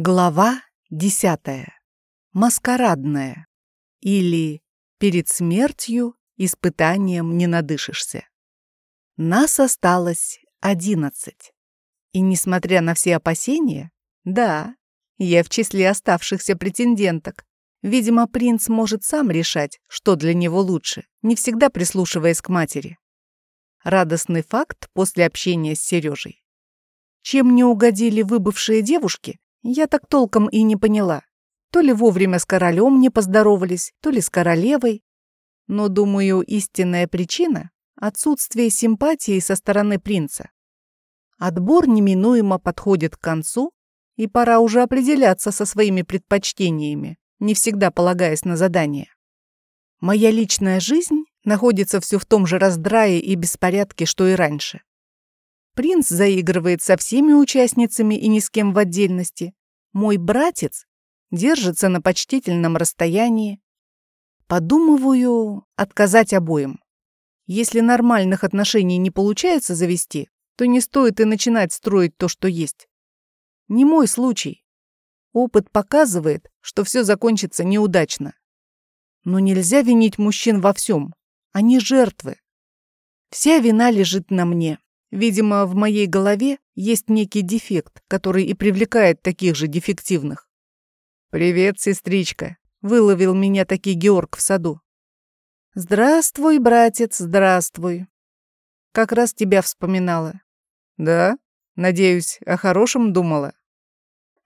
Глава десятая. Маскарадная. Или «Перед смертью испытанием не надышишься». Нас осталось одиннадцать. И несмотря на все опасения, да, я в числе оставшихся претенденток. Видимо, принц может сам решать, что для него лучше, не всегда прислушиваясь к матери. Радостный факт после общения с Сережей. Чем не угодили выбывшие девушки, я так толком и не поняла. То ли вовремя с королем не поздоровались, то ли с королевой. Но, думаю, истинная причина — отсутствие симпатии со стороны принца. Отбор неминуемо подходит к концу, и пора уже определяться со своими предпочтениями, не всегда полагаясь на задание. Моя личная жизнь находится все в том же раздрае и беспорядке, что и раньше. Принц заигрывает со всеми участницами и ни с кем в отдельности. Мой братец держится на почтительном расстоянии. Подумываю отказать обоим. Если нормальных отношений не получается завести, то не стоит и начинать строить то, что есть. Не мой случай. Опыт показывает, что все закончится неудачно. Но нельзя винить мужчин во всем. Они жертвы. Вся вина лежит на мне. Видимо, в моей голове есть некий дефект, который и привлекает таких же дефективных. «Привет, сестричка», — выловил меня таки Георг в саду. «Здравствуй, братец, здравствуй. Как раз тебя вспоминала». «Да? Надеюсь, о хорошем думала?»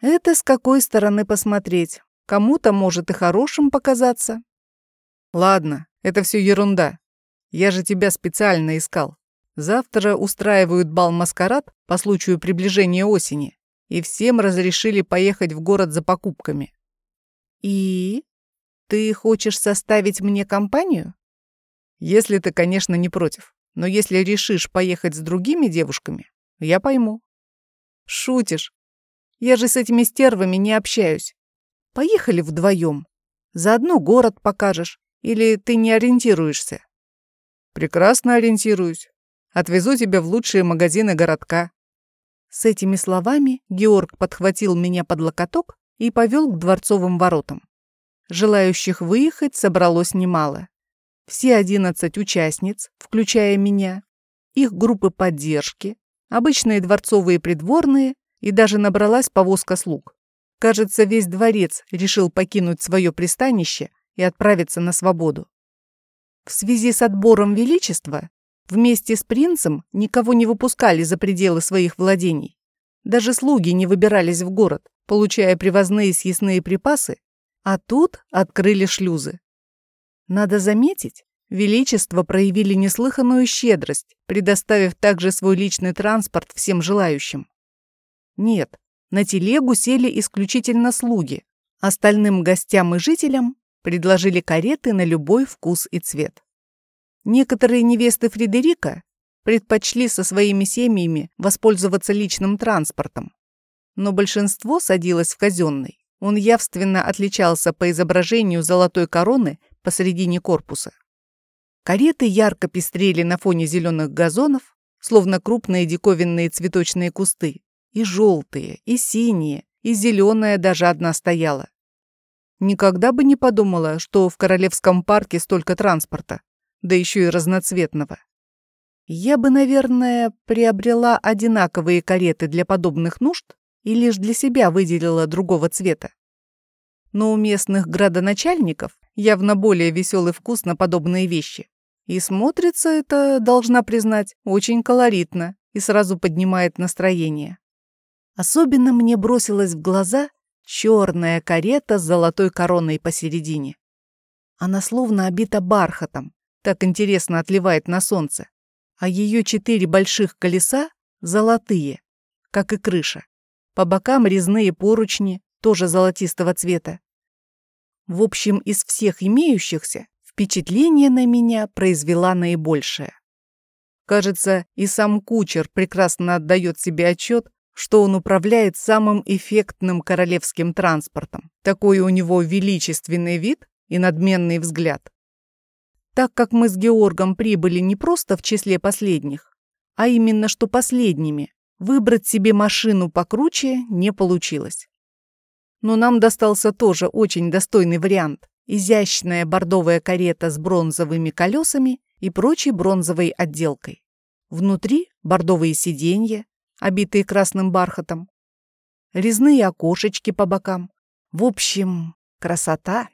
«Это с какой стороны посмотреть. Кому-то может и хорошим показаться». «Ладно, это все ерунда. Я же тебя специально искал. Завтра устраивают бал-маскарад по случаю приближения осени, и всем разрешили поехать в город за покупками. И ты хочешь составить мне компанию? Если ты, конечно, не против. Но если решишь поехать с другими девушками, я пойму. Шутишь? Я же с этими стервами не общаюсь. Поехали вдвоем. Заодно город покажешь. Или ты не ориентируешься? Прекрасно ориентируюсь. Отвезу тебя в лучшие магазины городка». С этими словами Георг подхватил меня под локоток и повел к дворцовым воротам. Желающих выехать собралось немало. Все одиннадцать участниц, включая меня, их группы поддержки, обычные дворцовые придворные и даже набралась повозка слуг. Кажется, весь дворец решил покинуть свое пристанище и отправиться на свободу. В связи с отбором Величества Вместе с принцем никого не выпускали за пределы своих владений. Даже слуги не выбирались в город, получая привозные съестные припасы, а тут открыли шлюзы. Надо заметить, Величество проявили неслыханную щедрость, предоставив также свой личный транспорт всем желающим. Нет, на телегу сели исключительно слуги. Остальным гостям и жителям предложили кареты на любой вкус и цвет. Некоторые невесты Фредерика предпочли со своими семьями воспользоваться личным транспортом, но большинство садилось в казенный. Он явственно отличался по изображению золотой короны посредине корпуса. Кареты ярко пестрели на фоне зеленых газонов, словно крупные диковинные цветочные кусты, и желтые, и синие, и зеленая даже одна стояла. Никогда бы не подумала, что в Королевском парке столько транспорта да еще и разноцветного. Я бы, наверное, приобрела одинаковые кареты для подобных нужд и лишь для себя выделила другого цвета. Но у местных градоначальников явно более веселый вкус на подобные вещи. И смотрится это, должна признать, очень колоритно и сразу поднимает настроение. Особенно мне бросилась в глаза черная карета с золотой короной посередине. Она словно обита бархатом, так интересно отливает на солнце, а ее четыре больших колеса золотые, как и крыша. По бокам резные поручни, тоже золотистого цвета. В общем, из всех имеющихся впечатление на меня произвела наибольшее. Кажется, и сам кучер прекрасно отдает себе отчет, что он управляет самым эффектным королевским транспортом. Такой у него величественный вид и надменный взгляд. Так как мы с Георгом прибыли не просто в числе последних, а именно что последними, выбрать себе машину покруче не получилось. но нам достался тоже очень достойный вариант. Изящная бордовая карета с бронзовыми колесами и прочей бронзовой отделкой. Внутри бордовые сиденья, обитые красным бархатом, резные окошечки по бокам. В общем, красота.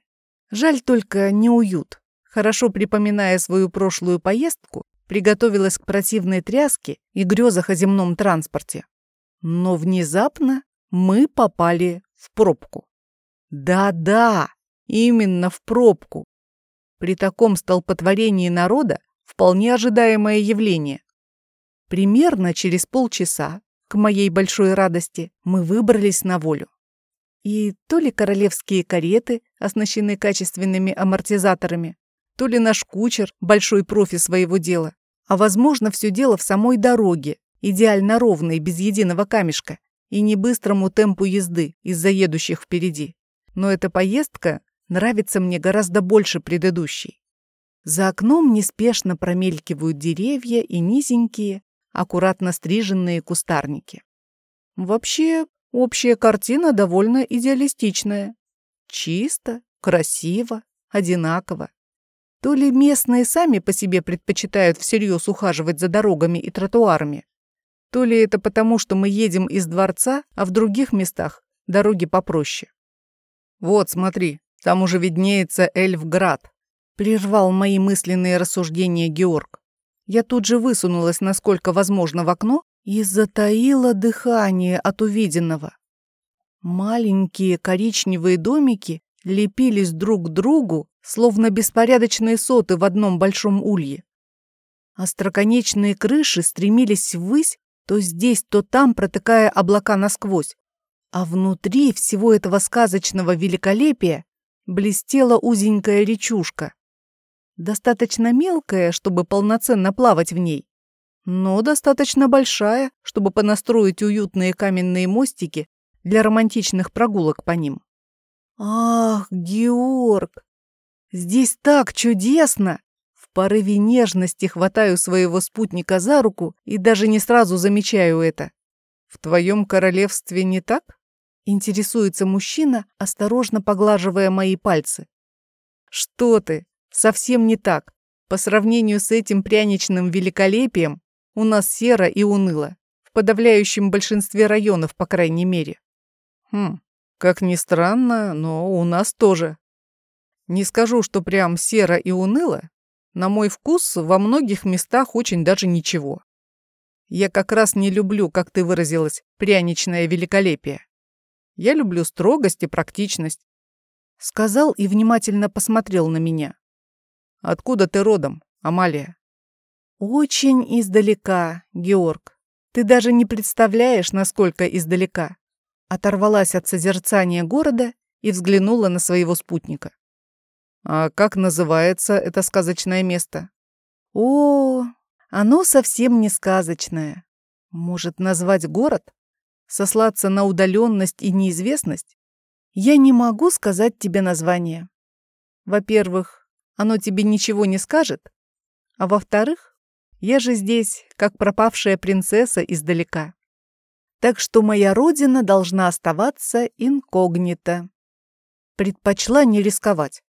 Жаль только не уют. Хорошо припоминая свою прошлую поездку, приготовилась к противной тряске и грезах о земном транспорте. Но внезапно мы попали в пробку. Да-да, именно в пробку. При таком столпотворении народа вполне ожидаемое явление. Примерно через полчаса, к моей большой радости, мы выбрались на волю. И то ли королевские кареты оснащены качественными амортизаторами, то ли наш кучер – большой профи своего дела, а возможно все дело в самой дороге, идеально ровной, без единого камешка, и не быстрому темпу езды из-за едущих впереди. Но эта поездка нравится мне гораздо больше предыдущей. За окном неспешно промелькивают деревья и низенькие, аккуратно стриженные кустарники. Вообще, общая картина довольно идеалистичная. Чисто, красиво, одинаково. То ли местные сами по себе предпочитают всерьез ухаживать за дорогами и тротуарами, то ли это потому, что мы едем из дворца, а в других местах дороги попроще. Вот, смотри, там уже виднеется Эльфград. Прервал мои мысленные рассуждения Георг. Я тут же высунулась, насколько возможно, в окно и затаила дыхание от увиденного. Маленькие коричневые домики лепились друг к другу, словно беспорядочные соты в одном большом улье. Остроконечные крыши стремились ввысь, то здесь, то там, протыкая облака насквозь. А внутри всего этого сказочного великолепия блестела узенькая речушка. Достаточно мелкая, чтобы полноценно плавать в ней, но достаточно большая, чтобы понастроить уютные каменные мостики для романтичных прогулок по ним. «Ах, Георг, здесь так чудесно!» В порыве нежности хватаю своего спутника за руку и даже не сразу замечаю это. «В твоем королевстве не так?» Интересуется мужчина, осторожно поглаживая мои пальцы. Что ты? Совсем не так. По сравнению с этим пряничным великолепием, у нас серо и уныло. В подавляющем большинстве районов, по крайней мере. Хм, как ни странно, но у нас тоже. Не скажу, что прям серо и уныло. На мой вкус, во многих местах очень даже ничего. Я как раз не люблю, как ты выразилась, пряничное великолепие. Я люблю строгость и практичность. Сказал и внимательно посмотрел на меня. Откуда ты родом, Амалия? Очень издалека, Георг. Ты даже не представляешь, насколько издалека. Оторвалась от созерцания города и взглянула на своего спутника. А как называется это сказочное место? О, оно совсем не сказочное. Может, назвать город? сослаться на удаленность и неизвестность, я не могу сказать тебе название. Во-первых, оно тебе ничего не скажет, а во-вторых, я же здесь, как пропавшая принцесса издалека. Так что моя родина должна оставаться инкогнито. Предпочла не рисковать.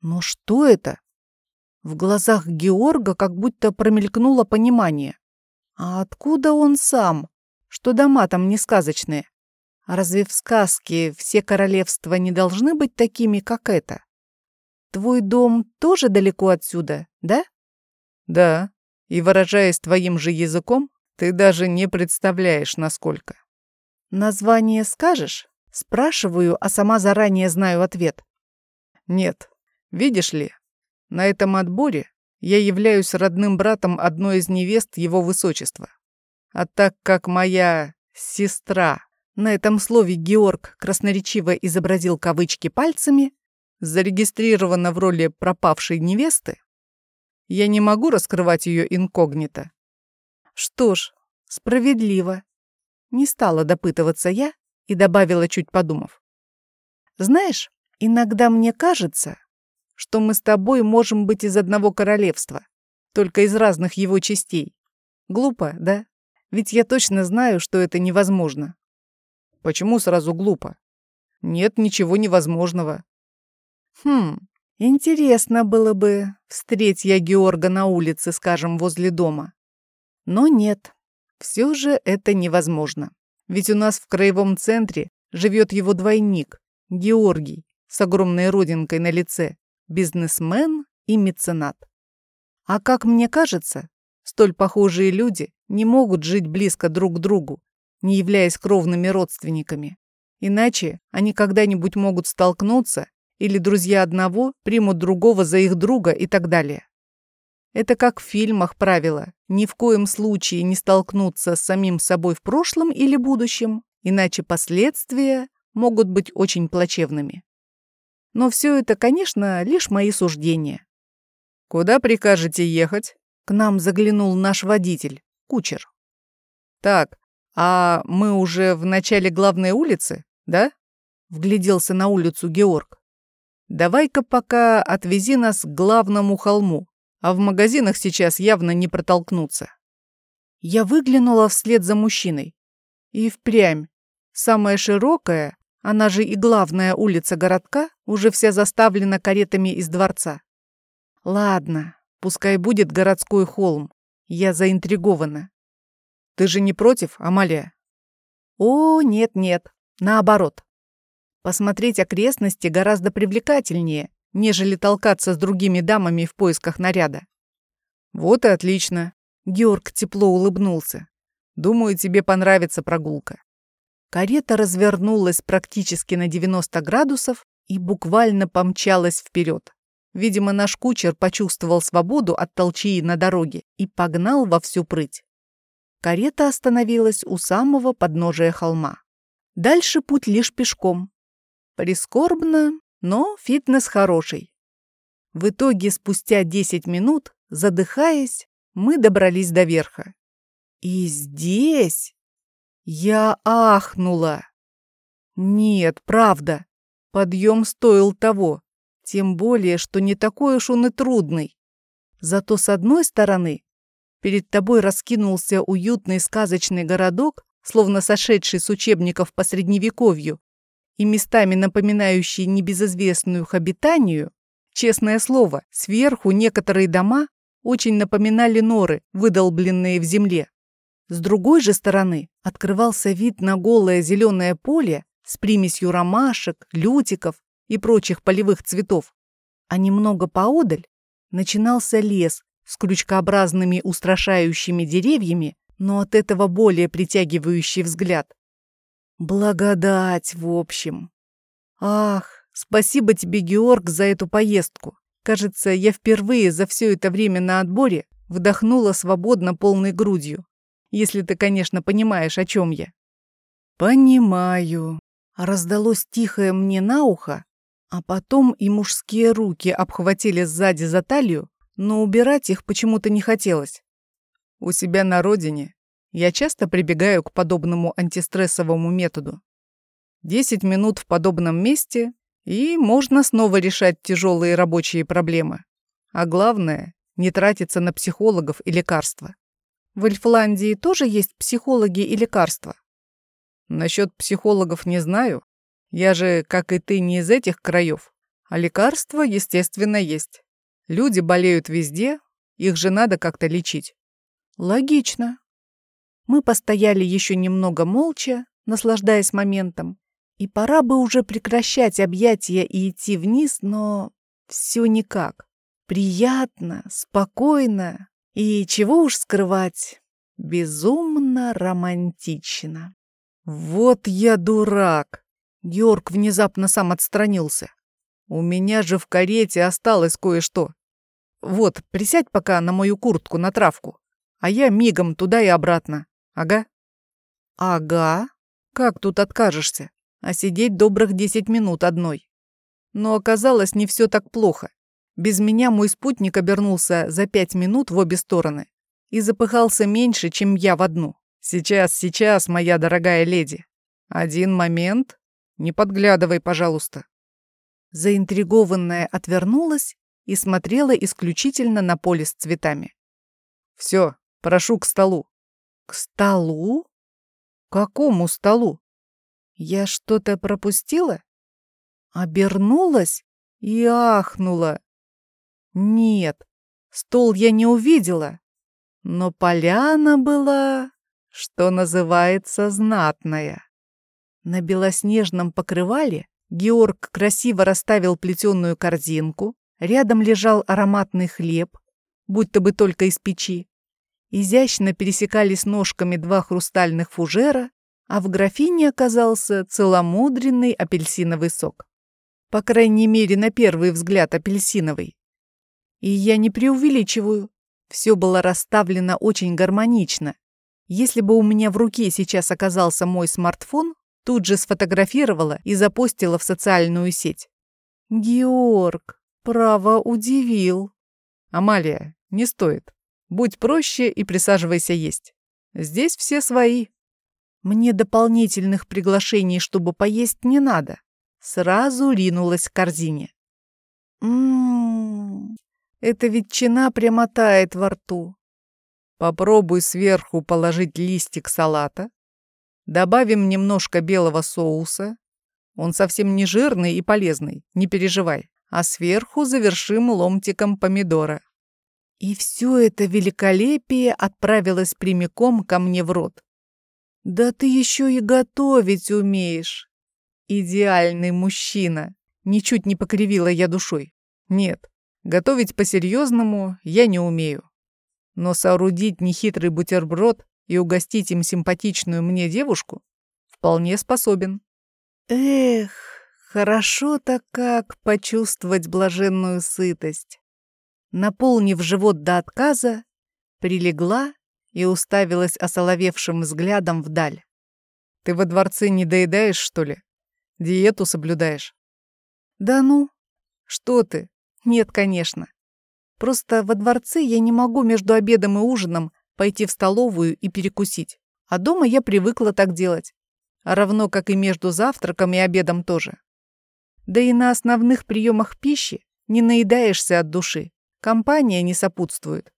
Но что это? В глазах Георга как будто промелькнуло понимание. А откуда он сам? что дома там не сказочные. Разве в сказке все королевства не должны быть такими, как это? Твой дом тоже далеко отсюда, да? Да, и выражаясь твоим же языком, ты даже не представляешь, насколько. Название скажешь? Спрашиваю, а сама заранее знаю ответ. Нет, видишь ли, на этом отборе я являюсь родным братом одной из невест его высочества. А так как моя сестра, на этом слове Георг красноречиво изобразил кавычки пальцами, зарегистрирована в роли пропавшей невесты, я не могу раскрывать ее инкогнито. Что ж, справедливо. Не стала допытываться я и добавила, чуть подумав. Знаешь, иногда мне кажется, что мы с тобой можем быть из одного королевства, только из разных его частей. Глупо, да? Ведь я точно знаю, что это невозможно. Почему сразу глупо? нет ничего невозможного. Хм, интересно было бы, встреть я Георга на улице, скажем, возле дома. Но нет, все же это невозможно. Ведь у нас в краевом центре живет его двойник, Георгий, с огромной родинкой на лице, бизнесмен и меценат. А как мне кажется, столь похожие люди не могут жить близко друг к другу, не являясь кровными родственниками. Иначе они когда-нибудь могут столкнуться, или друзья одного примут другого за их друга и так далее. Это как в фильмах правило, ни в коем случае не столкнуться с самим собой в прошлом или будущем, иначе последствия могут быть очень плачевными. Но все это, конечно, лишь мои суждения. «Куда прикажете ехать?» К нам заглянул наш водитель, кучер. «Так, а мы уже в начале главной улицы, да?» Вгляделся на улицу Георг. «Давай-ка пока отвези нас к главному холму, а в магазинах сейчас явно не протолкнуться». Я выглянула вслед за мужчиной. И впрямь, самая широкая, она же и главная улица городка, уже вся заставлена каретами из дворца. Ладно, пускай будет городской холм. Я заинтригована. Ты же не против, Амалия? О, нет-нет, наоборот. Посмотреть окрестности гораздо привлекательнее, нежели толкаться с другими дамами в поисках наряда. Вот и отлично. Георг тепло улыбнулся. Думаю, тебе понравится прогулка. Карета развернулась практически на 90 градусов и буквально помчалась вперед. Видимо, наш кучер почувствовал свободу от толчии на дороге и погнал во всю прыть. Карета остановилась у самого подножия холма. Дальше путь лишь пешком. Прискорбно, но фитнес хороший. В итоге, спустя 10 минут, задыхаясь, мы добрались до верха. И здесь я ахнула. Нет, правда, подъем стоил того, тем более, что не такой уж он и трудный. Зато с одной стороны, перед тобой раскинулся уютный сказочный городок, словно сошедший с учебников по средневековью, и местами напоминающий небезызвестную хабитанию, честное слово, сверху некоторые дома очень напоминали норы, выдолбленные в земле. С другой же стороны открывался вид на голое зеленое поле с примесью ромашек, лютиков и прочих полевых цветов. А немного поодаль начинался лес с крючкообразными устрашающими деревьями, но от этого более притягивающий взгляд. Благодать, в общем. Ах, спасибо тебе, Георг, за эту поездку. Кажется, я впервые за все это время на отборе вдохнула свободно полной грудью. Если ты, конечно, понимаешь, о чем я. Понимаю. Раздалось тихое мне на ухо, а потом и мужские руки обхватили сзади за талию, но убирать их почему-то не хотелось. У себя на родине я часто прибегаю к подобному антистрессовому методу. Десять минут в подобном месте, и можно снова решать тяжелые рабочие проблемы. А главное, не тратиться на психологов и лекарства. В Эльфландии тоже есть психологи и лекарства? Насчет психологов не знаю. Я же, как и ты, не из этих краев. А лекарства, естественно, есть. Люди болеют везде, их же надо как-то лечить. Логично. Мы постояли еще немного молча, наслаждаясь моментом. И пора бы уже прекращать объятия и идти вниз, но все никак. Приятно, спокойно, и чего уж скрывать, безумно романтично. Вот я дурак. Георг внезапно сам отстранился. У меня же в карете осталось кое-что. Вот, присядь пока на мою куртку на травку, а я мигом туда и обратно. Ага. Ага. Как тут откажешься? А сидеть добрых десять минут одной. Но оказалось, не все так плохо. Без меня мой спутник обернулся за пять минут в обе стороны и запыхался меньше, чем я в одну. «Сейчас, сейчас, моя дорогая леди. Один момент. Не подглядывай, пожалуйста». Заинтригованная отвернулась и смотрела исключительно на поле с цветами. «Все, прошу к столу». «К столу? Какому столу? Я что-то пропустила?» Обернулась и ахнула. Нет, стол я не увидела, но поляна была, что называется, знатная. На белоснежном покрывале Георг красиво расставил плетеную корзинку, рядом лежал ароматный хлеб, будто бы только из печи. Изящно пересекались ножками два хрустальных фужера, а в графине оказался целомудренный апельсиновый сок. По крайней мере, на первый взгляд апельсиновый. И я не преувеличиваю. Все было расставлено очень гармонично. Если бы у меня в руке сейчас оказался мой смартфон, тут же сфотографировала и запостила в социальную сеть. Георг, право, удивил. Амалия, не стоит. Будь проще и присаживайся есть. Здесь все свои. Мне дополнительных приглашений, чтобы поесть, не надо. Сразу ринулась к корзине. Ммм, эта ветчина прямо тает во рту. Попробуй сверху положить листик салата. Добавим немножко белого соуса. Он совсем не жирный и полезный, не переживай. А сверху завершим ломтиком помидора. И все это великолепие отправилось прямиком ко мне в рот. Да ты еще и готовить умеешь. Идеальный мужчина. Ничуть не покривила я душой. Нет, готовить по-серьезному я не умею. Но соорудить нехитрый бутерброд и угостить им симпатичную мне девушку вполне способен. Эх, хорошо-то как почувствовать блаженную сытость. Наполнив живот до отказа, прилегла и уставилась осоловевшим взглядом вдаль. «Ты во дворце не доедаешь, что ли?» Диету соблюдаешь? Да ну, что ты? Нет, конечно. Просто во дворце я не могу между обедом и ужином пойти в столовую и перекусить. А дома я привыкла так делать. Равно как и между завтраком и обедом тоже. Да и на основных приемах пищи не наедаешься от души. Компания не сопутствует.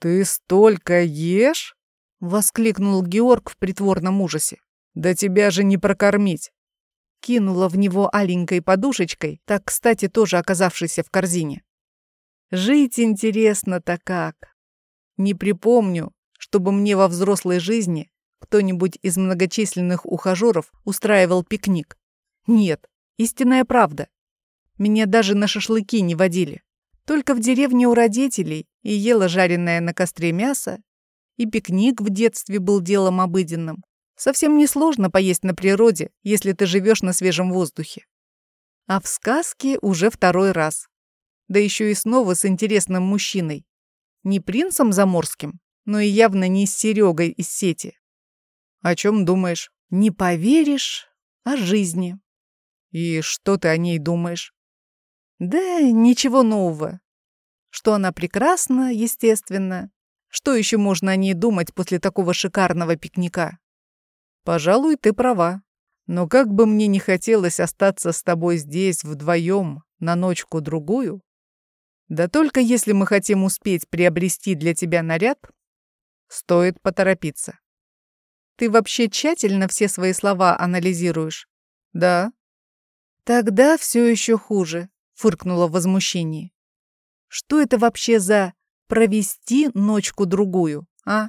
«Ты столько ешь?» — воскликнул Георг в притворном ужасе. «Да тебя же не прокормить!» Кинула в него аленькой подушечкой, так, кстати, тоже оказавшейся в корзине. Жить интересно-то как. Не припомню, чтобы мне во взрослой жизни кто-нибудь из многочисленных ухажеров устраивал пикник. Нет, истинная правда. Меня даже на шашлыки не водили. Только в деревне у родителей и ела жареное на костре мясо, и пикник в детстве был делом обыденным. Совсем несложно поесть на природе, если ты живешь на свежем воздухе. А в сказке уже второй раз. Да еще и снова с интересным мужчиной. Не принцем заморским, но и явно не с Серегой из сети. О чем думаешь? Не поверишь о жизни. И что ты о ней думаешь? Да ничего нового. Что она прекрасна, естественно. Что еще можно о ней думать после такого шикарного пикника? Пожалуй, ты права. Но как бы мне не хотелось остаться с тобой здесь вдвоем на ночку-другую, да только если мы хотим успеть приобрести для тебя наряд, стоит поторопиться. Ты вообще тщательно все свои слова анализируешь? Да. Тогда все еще хуже, фыркнула в возмущении. Что это вообще за провести ночку-другую, а?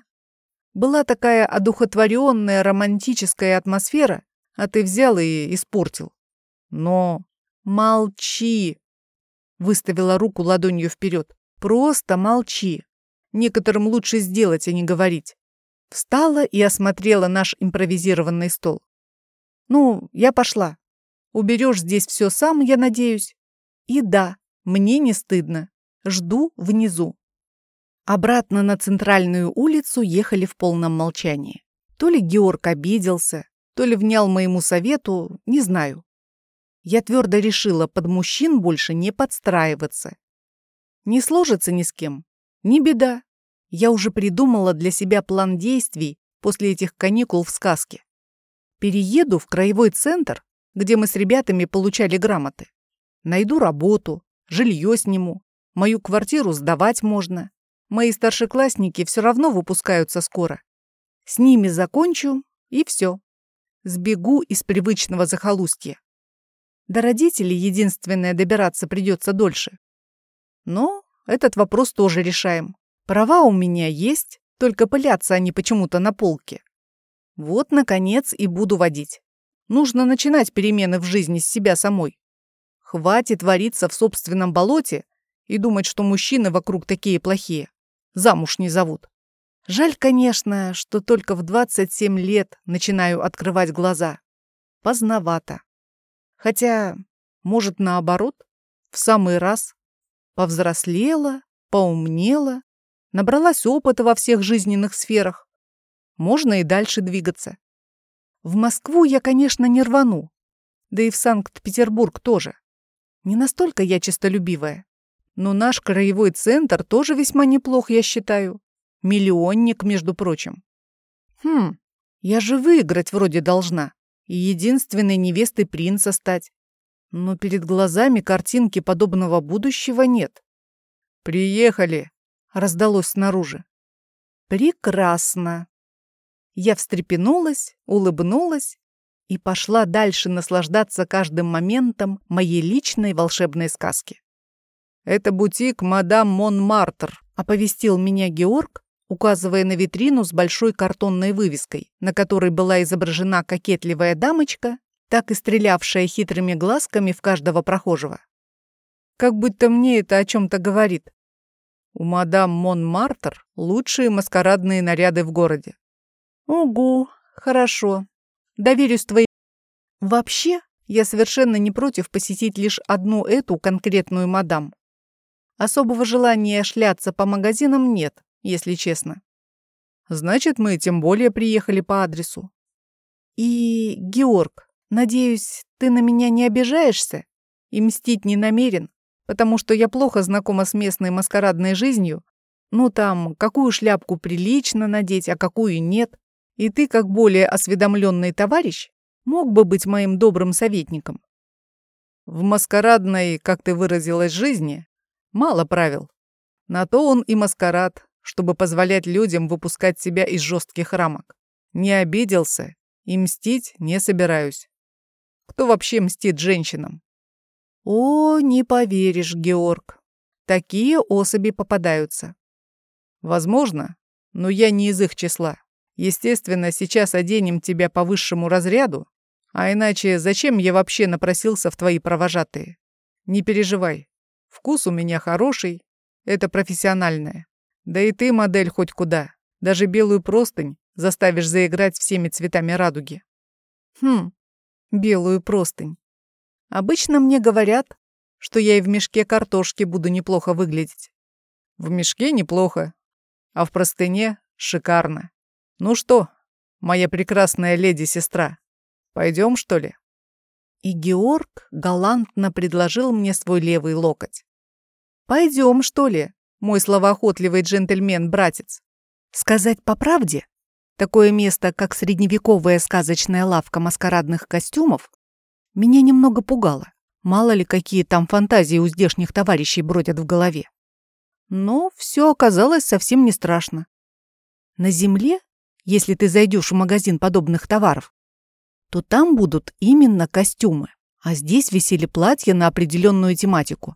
Была такая одухотворенная романтическая атмосфера, а ты взял и испортил. Но молчи, выставила руку ладонью вперед. Просто молчи. Некоторым лучше сделать, а не говорить. Встала и осмотрела наш импровизированный стол. Ну, я пошла. Уберешь здесь все сам, я надеюсь. И да, мне не стыдно. Жду внизу. Обратно на центральную улицу ехали в полном молчании. То ли Георг обиделся, то ли внял моему совету, не знаю. Я твердо решила под мужчин больше не подстраиваться. Не сложится ни с кем. Не беда. Я уже придумала для себя план действий после этих каникул в сказке. Перееду в краевой центр, где мы с ребятами получали грамоты. Найду работу, жилье сниму, мою квартиру сдавать можно. Мои старшеклассники все равно выпускаются скоро. С ними закончу, и все. Сбегу из привычного захолустья. До родителей единственное добираться придется дольше. Но этот вопрос тоже решаем. Права у меня есть, только пылятся они почему-то на полке. Вот, наконец, и буду водить. Нужно начинать перемены в жизни с себя самой. Хватит вариться в собственном болоте и думать, что мужчины вокруг такие плохие. Замуж не зовут. Жаль, конечно, что только в 27 лет начинаю открывать глаза. Поздновато. Хотя, может, наоборот, в самый раз. Повзрослела, поумнела, набралась опыта во всех жизненных сферах. Можно и дальше двигаться. В Москву я, конечно, не рвану. Да и в Санкт-Петербург тоже. Не настолько я честолюбивая. Но наш краевой центр тоже весьма неплох, я считаю. Миллионник, между прочим. Хм, я же выиграть вроде должна. И единственной невестой принца стать. Но перед глазами картинки подобного будущего нет. «Приехали!» — раздалось снаружи. «Прекрасно!» Я встрепенулась, улыбнулась и пошла дальше наслаждаться каждым моментом моей личной волшебной сказки. «Это бутик мадам Монмартр», — оповестил меня Георг, указывая на витрину с большой картонной вывеской, на которой была изображена кокетливая дамочка, так и стрелявшая хитрыми глазками в каждого прохожего. Как будто мне это о чем-то говорит. У мадам Монмартр лучшие маскарадные наряды в городе. «Угу, хорошо. Доверюсь твоей...» Вообще, я совершенно не против посетить лишь одну эту конкретную мадам. Особого желания шляться по магазинам нет, если честно. Значит, мы тем более приехали по адресу. И, Георг, надеюсь, ты на меня не обижаешься и мстить не намерен, потому что я плохо знакома с местной маскарадной жизнью. Ну там, какую шляпку прилично надеть, а какую нет. И ты, как более осведомленный товарищ, мог бы быть моим добрым советником. В маскарадной, как ты выразилась, жизни мало правил. На то он и маскарад, чтобы позволять людям выпускать себя из жестких рамок. Не обиделся и мстить не собираюсь. Кто вообще мстит женщинам? О, не поверишь, Георг. Такие особи попадаются. Возможно, но я не из их числа. Естественно, сейчас оденем тебя по высшему разряду, а иначе зачем я вообще напросился в твои провожатые? Не переживай. Вкус у меня хороший, это профессиональное. Да и ты модель хоть куда. Даже белую простынь заставишь заиграть всеми цветами радуги. Хм, белую простынь. Обычно мне говорят, что я и в мешке картошки буду неплохо выглядеть. В мешке неплохо, а в простыне шикарно. «Ну что, моя прекрасная леди-сестра, пойдем, что ли?» И Георг галантно предложил мне свой левый локоть. «Пойдем, что ли, мой словоохотливый джентльмен-братец?» Сказать по правде, такое место, как средневековая сказочная лавка маскарадных костюмов, меня немного пугало. Мало ли, какие там фантазии у здешних товарищей бродят в голове. Но все оказалось совсем не страшно. На земле если ты зайдешь в магазин подобных товаров, то там будут именно костюмы, а здесь висели платья на определенную тематику.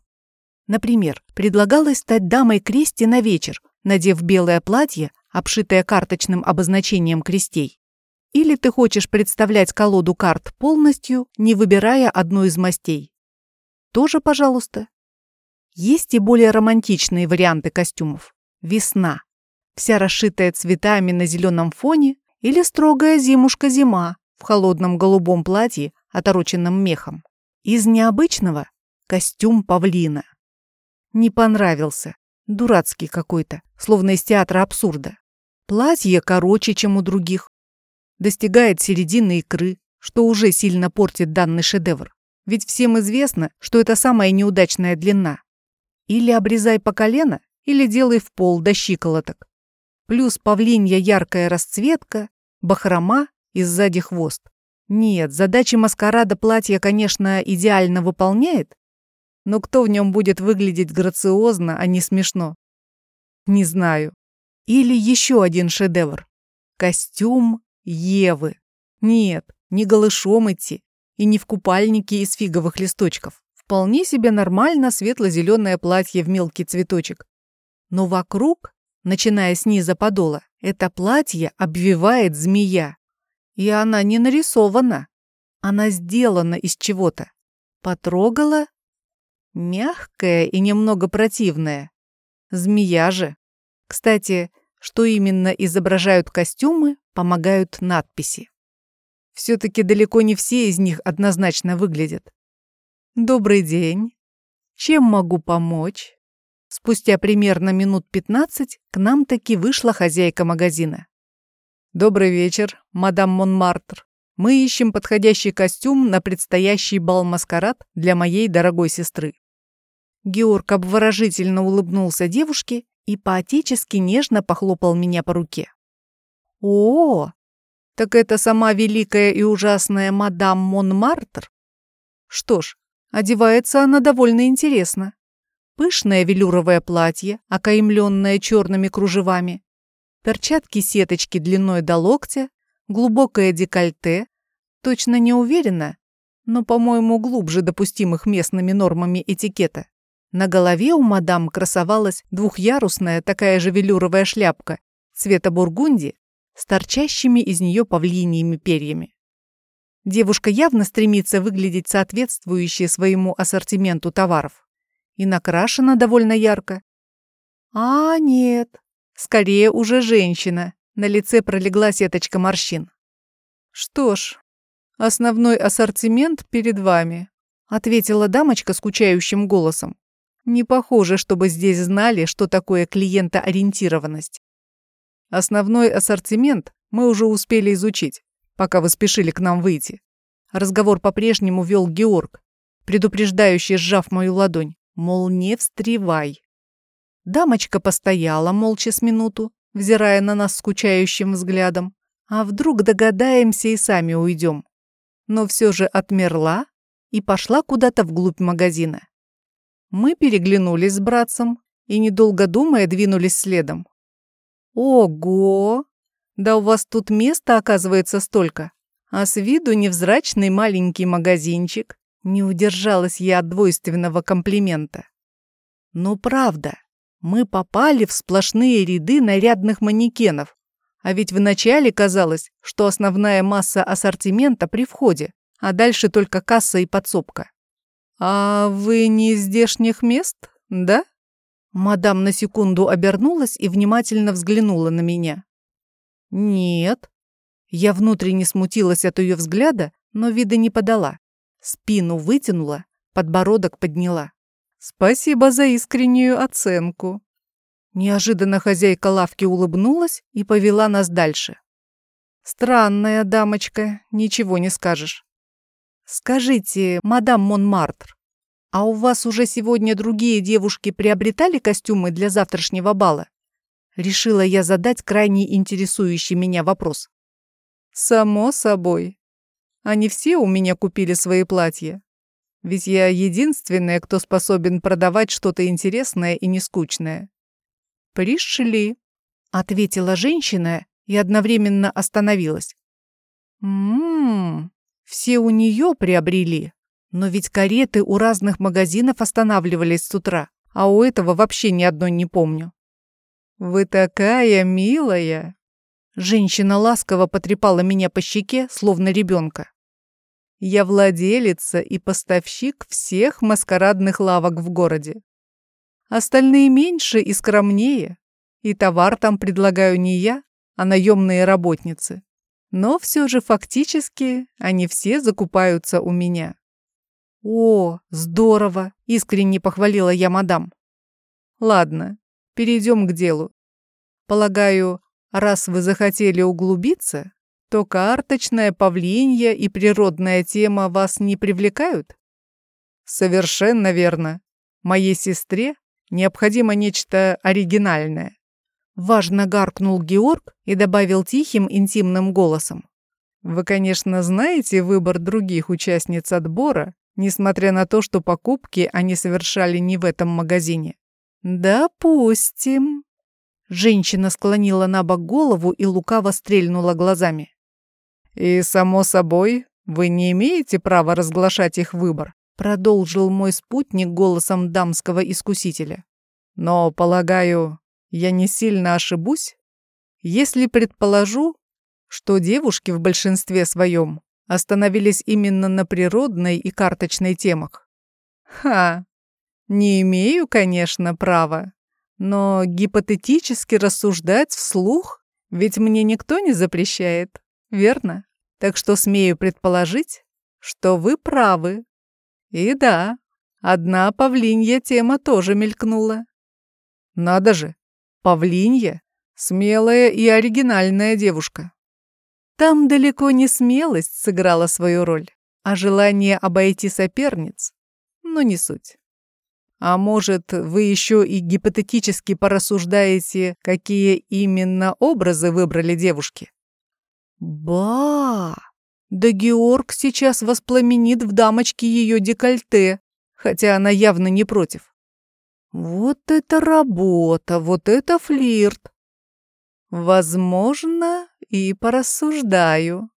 Например, предлагалось стать дамой крести на вечер, надев белое платье, обшитое карточным обозначением крестей. Или ты хочешь представлять колоду карт полностью, не выбирая одну из мастей. Тоже, пожалуйста. Есть и более романтичные варианты костюмов. Весна вся расшитая цветами на зеленом фоне, или строгая зимушка-зима в холодном голубом платье, отороченном мехом. Из необычного — костюм павлина. Не понравился. Дурацкий какой-то, словно из театра абсурда. Платье короче, чем у других. Достигает середины икры, что уже сильно портит данный шедевр. Ведь всем известно, что это самая неудачная длина. Или обрезай по колено, или делай в пол до щиколоток плюс павлинья яркая расцветка, бахрома и сзади хвост. Нет, задачи маскарада платье, конечно, идеально выполняет, но кто в нем будет выглядеть грациозно, а не смешно? Не знаю. Или еще один шедевр. Костюм Евы. Нет, не голышом идти, и не в купальнике из фиговых листочков. Вполне себе нормально светло-зеленое платье в мелкий цветочек. Но вокруг, начиная с низа подола, это платье обвивает змея. И она не нарисована. Она сделана из чего-то. Потрогала? Мягкая и немного противная. Змея же. Кстати, что именно изображают костюмы, помогают надписи. Все-таки далеко не все из них однозначно выглядят. «Добрый день. Чем могу помочь?» Спустя примерно минут 15 к нам таки вышла хозяйка магазина. «Добрый вечер, мадам Монмартр. Мы ищем подходящий костюм на предстоящий бал-маскарад для моей дорогой сестры». Георг обворожительно улыбнулся девушке и поотечески нежно похлопал меня по руке. «О, так это сама великая и ужасная мадам Монмартр? Что ж, одевается она довольно интересно. Пышное велюровое платье, окаймленное черными кружевами, перчатки-сеточки длиной до локтя, глубокое декольте, точно не уверена, но, по-моему, глубже допустимых местными нормами этикета. На голове у мадам красовалась двухъярусная такая же велюровая шляпка цвета бургунди с торчащими из нее павлиньими перьями. Девушка явно стремится выглядеть соответствующей своему ассортименту товаров и накрашена довольно ярко. А, нет, скорее уже женщина. На лице пролегла сеточка морщин. Что ж, основной ассортимент перед вами, ответила дамочка скучающим голосом. Не похоже, чтобы здесь знали, что такое клиентоориентированность. Основной ассортимент мы уже успели изучить, пока вы спешили к нам выйти. Разговор по-прежнему вел Георг, предупреждающий, сжав мою ладонь мол, не встревай. Дамочка постояла молча с минуту, взирая на нас скучающим взглядом. А вдруг догадаемся и сами уйдем? Но все же отмерла и пошла куда-то вглубь магазина. Мы переглянулись с братцем и, недолго думая, двинулись следом. «Ого! Да у вас тут места, оказывается, столько. А с виду невзрачный маленький магазинчик. Не удержалась я от двойственного комплимента. Но правда, мы попали в сплошные ряды нарядных манекенов. А ведь вначале казалось, что основная масса ассортимента при входе, а дальше только касса и подсобка. «А вы не из здешних мест, да?» Мадам на секунду обернулась и внимательно взглянула на меня. «Нет». Я внутренне смутилась от ее взгляда, но вида не подала. Спину вытянула, подбородок подняла. Спасибо за искреннюю оценку. Неожиданно хозяйка лавки улыбнулась и повела нас дальше. Странная дамочка, ничего не скажешь. Скажите, мадам Монмартр, а у вас уже сегодня другие девушки приобретали костюмы для завтрашнего бала? Решила я задать крайне интересующий меня вопрос. Само собой. Они все у меня купили свои платья. Ведь я единственная, кто способен продавать что-то интересное и нескучное. «Пришли», — ответила женщина и одновременно остановилась. «Ммм, все у нее приобрели. Но ведь кареты у разных магазинов останавливались с утра, а у этого вообще ни одной не помню». «Вы такая милая!» Женщина ласково потрепала меня по щеке, словно ребенка. Я владелица и поставщик всех маскарадных лавок в городе. Остальные меньше и скромнее, и товар там предлагаю не я, а наемные работницы. Но все же фактически они все закупаются у меня. «О, здорово!» — искренне похвалила я мадам. «Ладно, перейдем к делу. Полагаю, раз вы захотели углубиться, то карточная, павлинья и природная тема вас не привлекают? Совершенно верно. Моей сестре необходимо нечто оригинальное. Важно гаркнул Георг и добавил тихим интимным голосом. Вы, конечно, знаете выбор других участниц отбора, несмотря на то, что покупки они совершали не в этом магазине. Допустим. Женщина склонила на бок голову и лукаво стрельнула глазами. И, само собой, вы не имеете права разглашать их выбор, продолжил мой спутник голосом дамского искусителя. Но, полагаю, я не сильно ошибусь, если предположу, что девушки в большинстве своем остановились именно на природной и карточной темах. Ха, не имею, конечно, права, но гипотетически рассуждать вслух ведь мне никто не запрещает, верно? Так что смею предположить, что вы правы. И да, одна павлинья тема тоже мелькнула. Надо же, павлинья, смелая и оригинальная девушка. Там далеко не смелость сыграла свою роль, а желание обойти соперниц, но не суть. А может, вы еще и гипотетически порассуждаете, какие именно образы выбрали девушки? Ба! Да Георг сейчас воспламенит в дамочке ее декольте, хотя она явно не против. Вот это работа, вот это флирт. Возможно, и порассуждаю.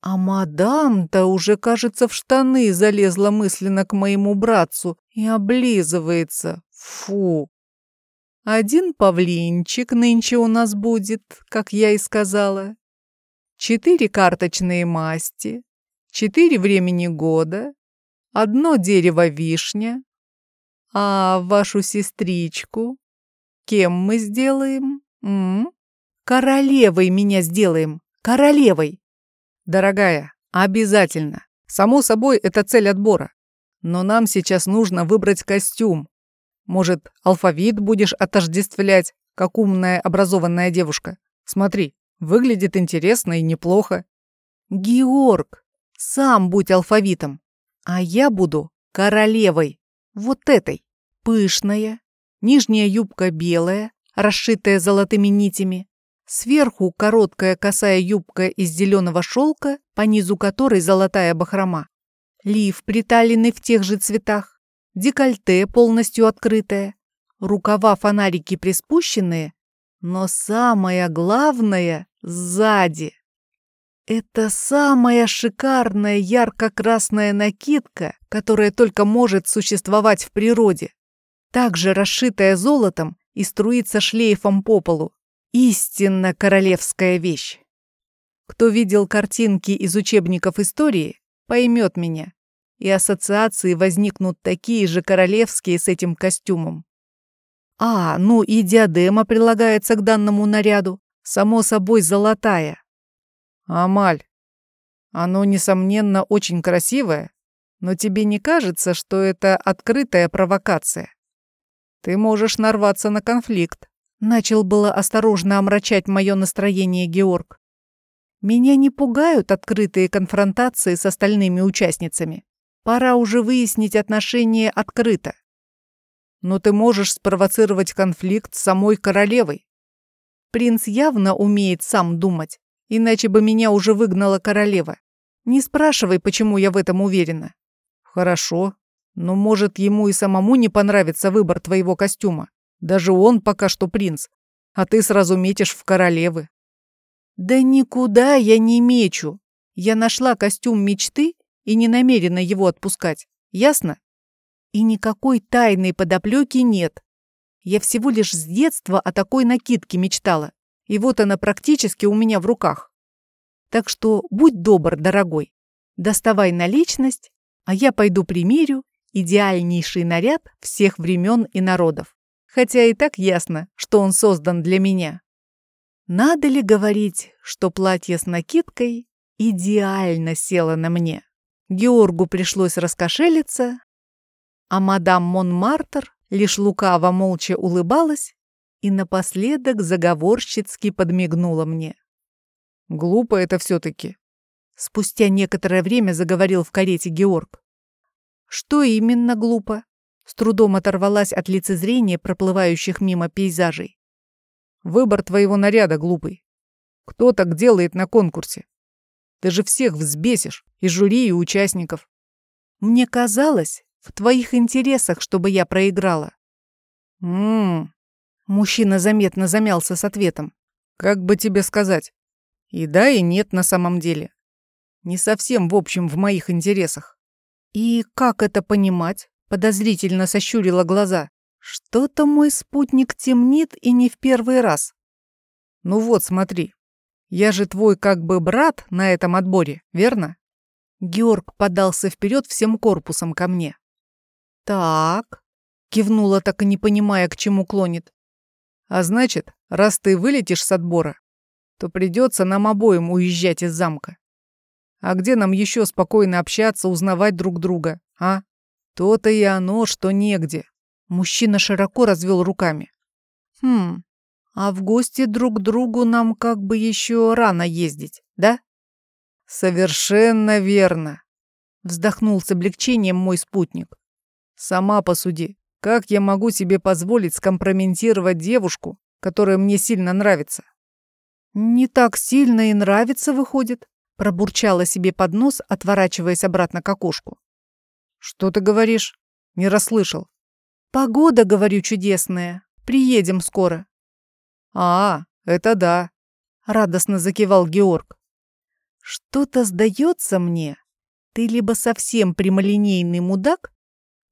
А мадам-то уже, кажется, в штаны залезла мысленно к моему братцу и облизывается. Фу. Один павлинчик нынче у нас будет, как я и сказала. Четыре карточные масти, четыре времени года, одно дерево вишня. А вашу сестричку кем мы сделаем? М? Королевой меня сделаем, королевой. Дорогая, обязательно. Само собой, это цель отбора. Но нам сейчас нужно выбрать костюм. Может, алфавит будешь отождествлять, как умная образованная девушка? Смотри, выглядит интересно и неплохо. Георг, сам будь алфавитом, а я буду королевой. Вот этой. Пышная, нижняя юбка белая, расшитая золотыми нитями, Сверху короткая косая юбка из зеленого шелка, по низу которой золотая бахрома. Лиф, приталенный в тех же цветах. Декольте полностью открытое. Рукава фонарики приспущенные. Но самое главное — сзади. Это самая шикарная ярко-красная накидка, которая только может существовать в природе. Также расшитая золотом и струится шлейфом по полу. Истинно королевская вещь. Кто видел картинки из учебников истории, поймет меня, и ассоциации возникнут такие же королевские с этим костюмом. А, ну и диадема прилагается к данному наряду, само собой золотая. Амаль, оно, несомненно, очень красивое, но тебе не кажется, что это открытая провокация? Ты можешь нарваться на конфликт. Начал было осторожно омрачать мое настроение Георг. Меня не пугают открытые конфронтации с остальными участницами. Пора уже выяснить отношения открыто. Но ты можешь спровоцировать конфликт с самой королевой. Принц явно умеет сам думать, иначе бы меня уже выгнала королева. Не спрашивай, почему я в этом уверена. Хорошо, но может ему и самому не понравится выбор твоего костюма. Даже он пока что принц, а ты сразу метишь в королевы. Да никуда я не мечу. Я нашла костюм мечты и не намерена его отпускать. Ясно? И никакой тайной подоплеки нет. Я всего лишь с детства о такой накидке мечтала. И вот она практически у меня в руках. Так что будь добр, дорогой. Доставай наличность, а я пойду примерю идеальнейший наряд всех времен и народов хотя и так ясно, что он создан для меня. Надо ли говорить, что платье с накидкой идеально село на мне? Георгу пришлось раскошелиться, а мадам Монмартр лишь лукаво молча улыбалась и напоследок заговорщицки подмигнула мне. «Глупо это все-таки», — спустя некоторое время заговорил в карете Георг. «Что именно глупо?» С трудом оторвалась от лицезрения проплывающих мимо пейзажей. Выбор твоего наряда глупый. Кто так делает на конкурсе? Ты же всех взбесишь, и жюри, и участников. Мне казалось, в твоих интересах, чтобы я проиграла. Ммм. Мужчина заметно замялся с ответом. Как бы тебе сказать? И да, и нет на самом деле. не совсем, в общем, в моих интересах. И как это понимать? Подозрительно сощурила глаза. Что-то мой спутник темнит и не в первый раз. Ну вот, смотри. Я же твой как бы брат на этом отборе, верно? Георг подался вперед всем корпусом ко мне. Так, кивнула, так и не понимая, к чему клонит. А значит, раз ты вылетишь с отбора, то придется нам обоим уезжать из замка. А где нам еще спокойно общаться, узнавать друг друга, а? То-то и оно, что негде. Мужчина широко развел руками. Хм, а в гости друг другу нам как бы еще рано ездить, да? Совершенно верно. Вздохнул с облегчением мой спутник. Сама посуди, как я могу себе позволить скомпрометировать девушку, которая мне сильно нравится? Не так сильно и нравится, выходит, пробурчала себе под нос, отворачиваясь обратно к окошку. Что ты говоришь? Не расслышал. Погода, говорю, чудесная. Приедем скоро. А, это да, радостно закивал Георг. Что-то сдается мне. Ты либо совсем прямолинейный мудак,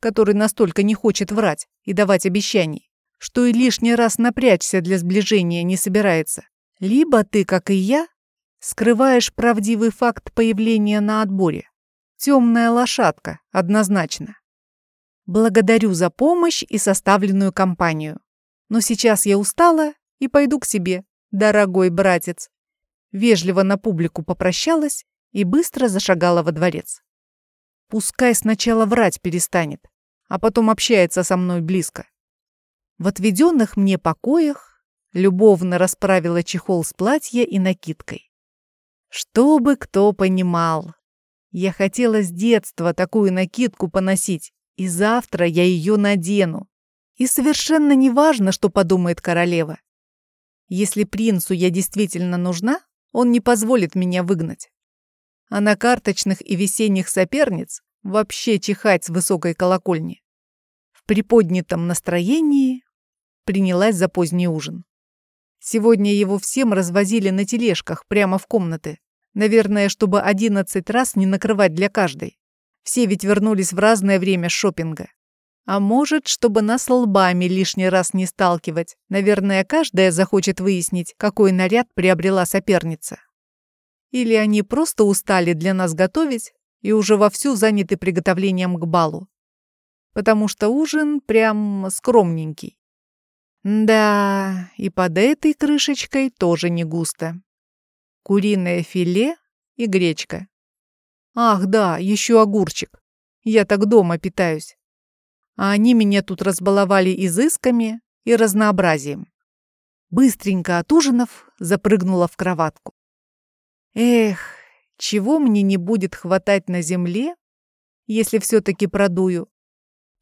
который настолько не хочет врать и давать обещаний, что и лишний раз напрячься для сближения не собирается, либо ты, как и я, скрываешь правдивый факт появления на отборе. Темная лошадка, однозначно. Благодарю за помощь и составленную компанию. Но сейчас я устала и пойду к себе, дорогой братец. Вежливо на публику попрощалась и быстро зашагала во дворец. Пускай сначала врать перестанет, а потом общается со мной близко. В отведенных мне покоях любовно расправила чехол с платья и накидкой. Чтобы кто понимал, я хотела с детства такую накидку поносить, и завтра я ее надену. И совершенно не важно, что подумает королева. Если принцу я действительно нужна, он не позволит меня выгнать. А на карточных и весенних соперниц вообще чихать с высокой колокольни в приподнятом настроении принялась за поздний ужин. Сегодня его всем развозили на тележках прямо в комнаты. Наверное, чтобы одиннадцать раз не накрывать для каждой. Все ведь вернулись в разное время шопинга. А может, чтобы нас лбами лишний раз не сталкивать. Наверное, каждая захочет выяснить, какой наряд приобрела соперница. Или они просто устали для нас готовить и уже вовсю заняты приготовлением к балу потому что ужин прям скромненький. Да, и под этой крышечкой тоже не густо. Куриное филе и гречка. Ах, да, еще огурчик. Я так дома питаюсь. А они меня тут разбаловали изысками и разнообразием. Быстренько от ужинов запрыгнула в кроватку. Эх, чего мне не будет хватать на земле, если все-таки продую?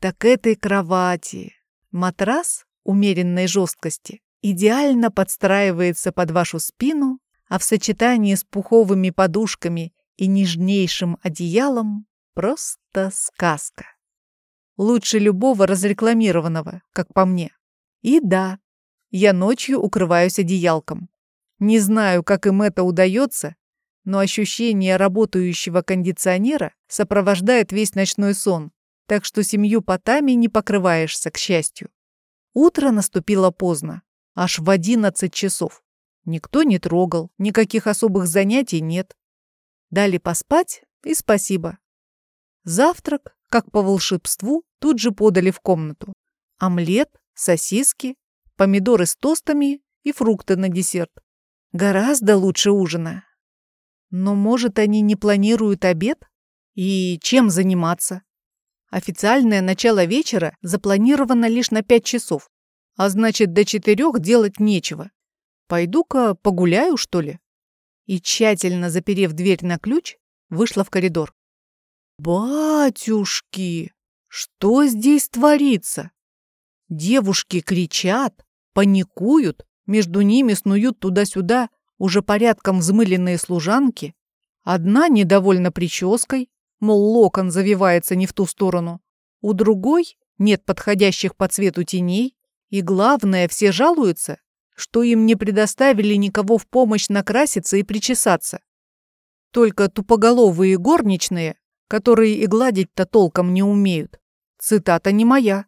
Так этой кровати. Матрас умеренной жесткости идеально подстраивается под вашу спину, а в сочетании с пуховыми подушками и нежнейшим одеялом просто сказка. Лучше любого разрекламированного, как по мне. И да, я ночью укрываюсь одеялком. Не знаю, как им это удается, но ощущение работающего кондиционера сопровождает весь ночной сон, так что семью потами не покрываешься, к счастью. Утро наступило поздно, аж в одиннадцать часов. Никто не трогал, никаких особых занятий нет. Дали поспать и спасибо. Завтрак, как по волшебству, тут же подали в комнату. Омлет, сосиски, помидоры с тостами и фрукты на десерт. Гораздо лучше ужина. Но, может, они не планируют обед? И чем заниматься? Официальное начало вечера запланировано лишь на пять часов, а значит, до четырех делать нечего. Пойду-ка погуляю, что ли? И тщательно заперев дверь на ключ, вышла в коридор. «Батюшки! Что здесь творится?» Девушки кричат, паникуют, между ними снуют туда-сюда уже порядком взмыленные служанки. Одна недовольна прической, мол, локон завивается не в ту сторону. У другой нет подходящих по цвету теней. И главное, все жалуются, что им не предоставили никого в помощь накраситься и причесаться. Только тупоголовые горничные, которые и гладить-то толком не умеют. Цитата не моя.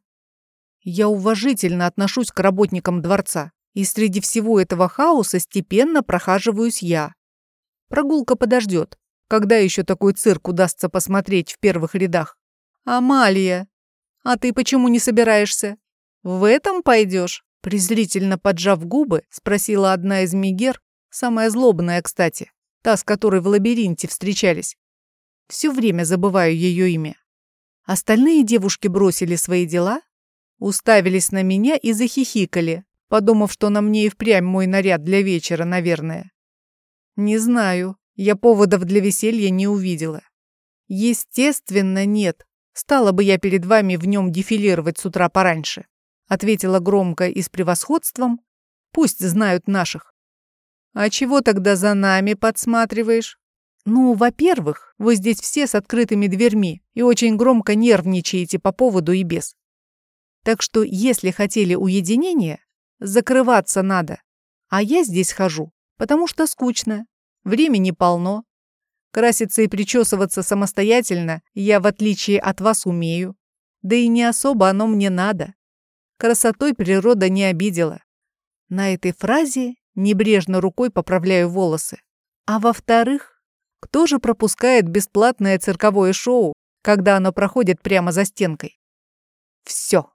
Я уважительно отношусь к работникам дворца, и среди всего этого хаоса степенно прохаживаюсь я. Прогулка подождет. Когда еще такой цирк удастся посмотреть в первых рядах? Амалия, а ты почему не собираешься? В этом пойдешь? Презрительно поджав губы, спросила одна из мигер, самая злобная, кстати, та, с которой в лабиринте встречались. Все время забываю ее имя. Остальные девушки бросили свои дела, уставились на меня и захихикали, подумав, что на мне и впрямь мой наряд для вечера, наверное. Не знаю, я поводов для веселья не увидела. Естественно, нет. Стала бы я перед вами в нем дефилировать с утра пораньше, ответила громко и с превосходством. Пусть знают наших. А чего тогда за нами подсматриваешь? Ну, во-первых, вы здесь все с открытыми дверьми и очень громко нервничаете по поводу и без. Так что, если хотели уединения, закрываться надо. А я здесь хожу, потому что скучно, времени полно. Краситься и причесываться самостоятельно я, в отличие от вас, умею. Да и не особо оно мне надо. Красотой природа не обидела. На этой фразе небрежно рукой поправляю волосы. А во-вторых, кто же пропускает бесплатное цирковое шоу, когда оно проходит прямо за стенкой? Все.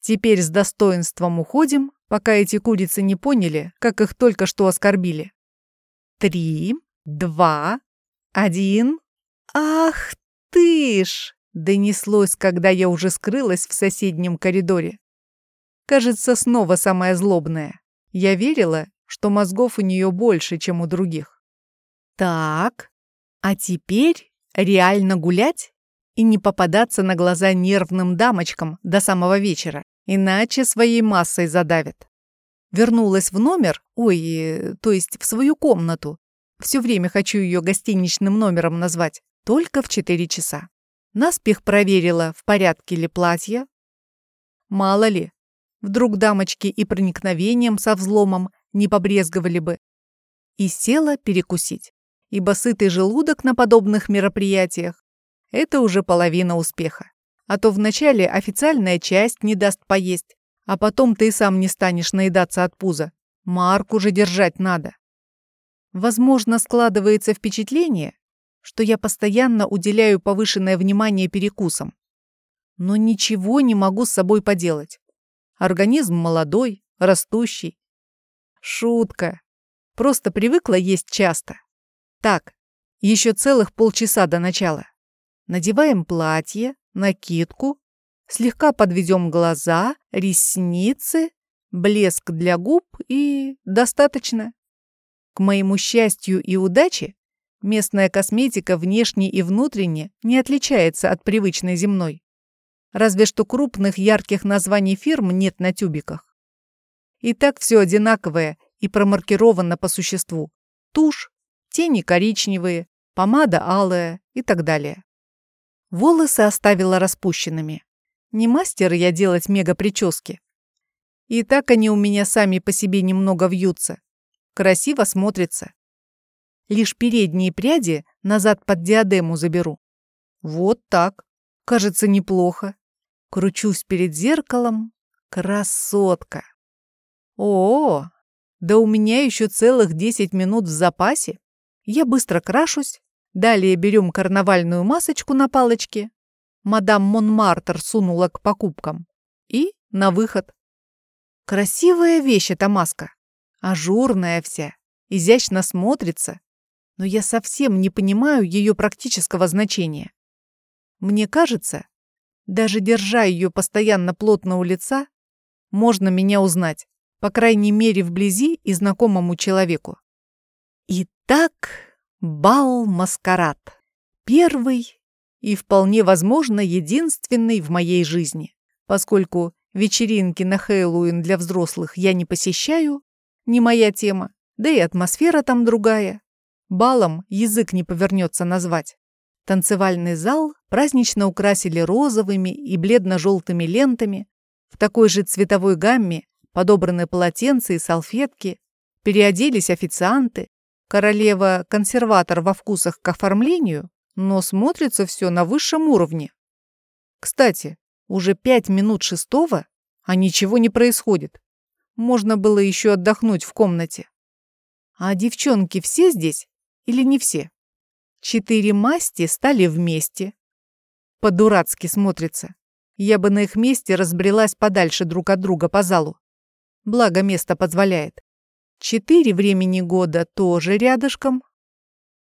Теперь с достоинством уходим, пока эти курицы не поняли, как их только что оскорбили. Три, два, один. Ах ты ж! Донеслось, когда я уже скрылась в соседнем коридоре. Кажется, снова самая злобная. Я верила, что мозгов у нее больше, чем у других. Так, а теперь реально гулять и не попадаться на глаза нервным дамочкам до самого вечера, иначе своей массой задавят. Вернулась в номер, ой, то есть в свою комнату. Все время хочу ее гостиничным номером назвать, только в 4 часа. Наспех проверила, в порядке ли платье. Мало ли, вдруг дамочки и проникновением со взломом не побрезговали бы. И села перекусить ибо сытый желудок на подобных мероприятиях – это уже половина успеха. А то вначале официальная часть не даст поесть, а потом ты сам не станешь наедаться от пуза. Марку же держать надо. Возможно, складывается впечатление, что я постоянно уделяю повышенное внимание перекусам. Но ничего не могу с собой поделать. Организм молодой, растущий. Шутка. Просто привыкла есть часто. Так, еще целых полчаса до начала. Надеваем платье, накидку, слегка подведем глаза, ресницы, блеск для губ и достаточно. К моему счастью и удаче, местная косметика внешне и внутренне не отличается от привычной земной. Разве что крупных ярких названий фирм нет на тюбиках. И так все одинаковое и промаркировано по существу. Тушь, тени коричневые, помада алая и так далее. Волосы оставила распущенными. Не мастер я делать мега-прически. И так они у меня сами по себе немного вьются. Красиво смотрится. Лишь передние пряди назад под диадему заберу. Вот так. Кажется, неплохо. Кручусь перед зеркалом. Красотка. О, да у меня еще целых 10 минут в запасе. Я быстро крашусь, далее берем карнавальную масочку на палочке. Мадам Монмартр сунула к покупкам. И на выход. Красивая вещь эта маска. Ажурная вся, изящно смотрится. Но я совсем не понимаю ее практического значения. Мне кажется, даже держа ее постоянно плотно у лица, можно меня узнать, по крайней мере вблизи и знакомому человеку. Итак, бал-маскарад. Первый и, вполне возможно, единственный в моей жизни. Поскольку вечеринки на Хэллоуин для взрослых я не посещаю, не моя тема, да и атмосфера там другая. Балом язык не повернется назвать. Танцевальный зал празднично украсили розовыми и бледно-желтыми лентами, в такой же цветовой гамме подобраны полотенца и салфетки, переоделись официанты, королева-консерватор во вкусах к оформлению, но смотрится все на высшем уровне. Кстати, уже пять минут шестого, а ничего не происходит. Можно было еще отдохнуть в комнате. А девчонки все здесь или не все? Четыре масти стали вместе. По-дурацки смотрится. Я бы на их месте разбрелась подальше друг от друга по залу. Благо место позволяет. Четыре времени года тоже рядышком.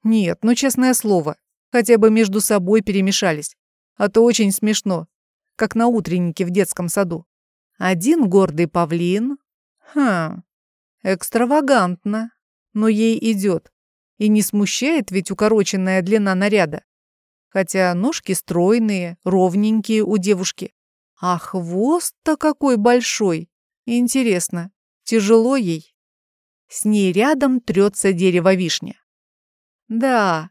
Нет, ну честное слово, хотя бы между собой перемешались. А то очень смешно, как на утреннике в детском саду. Один гордый павлин. Хм, экстравагантно, но ей идет. И не смущает ведь укороченная длина наряда. Хотя ножки стройные, ровненькие у девушки. А хвост-то какой большой. Интересно, тяжело ей? С ней рядом трется дерево вишня. Да,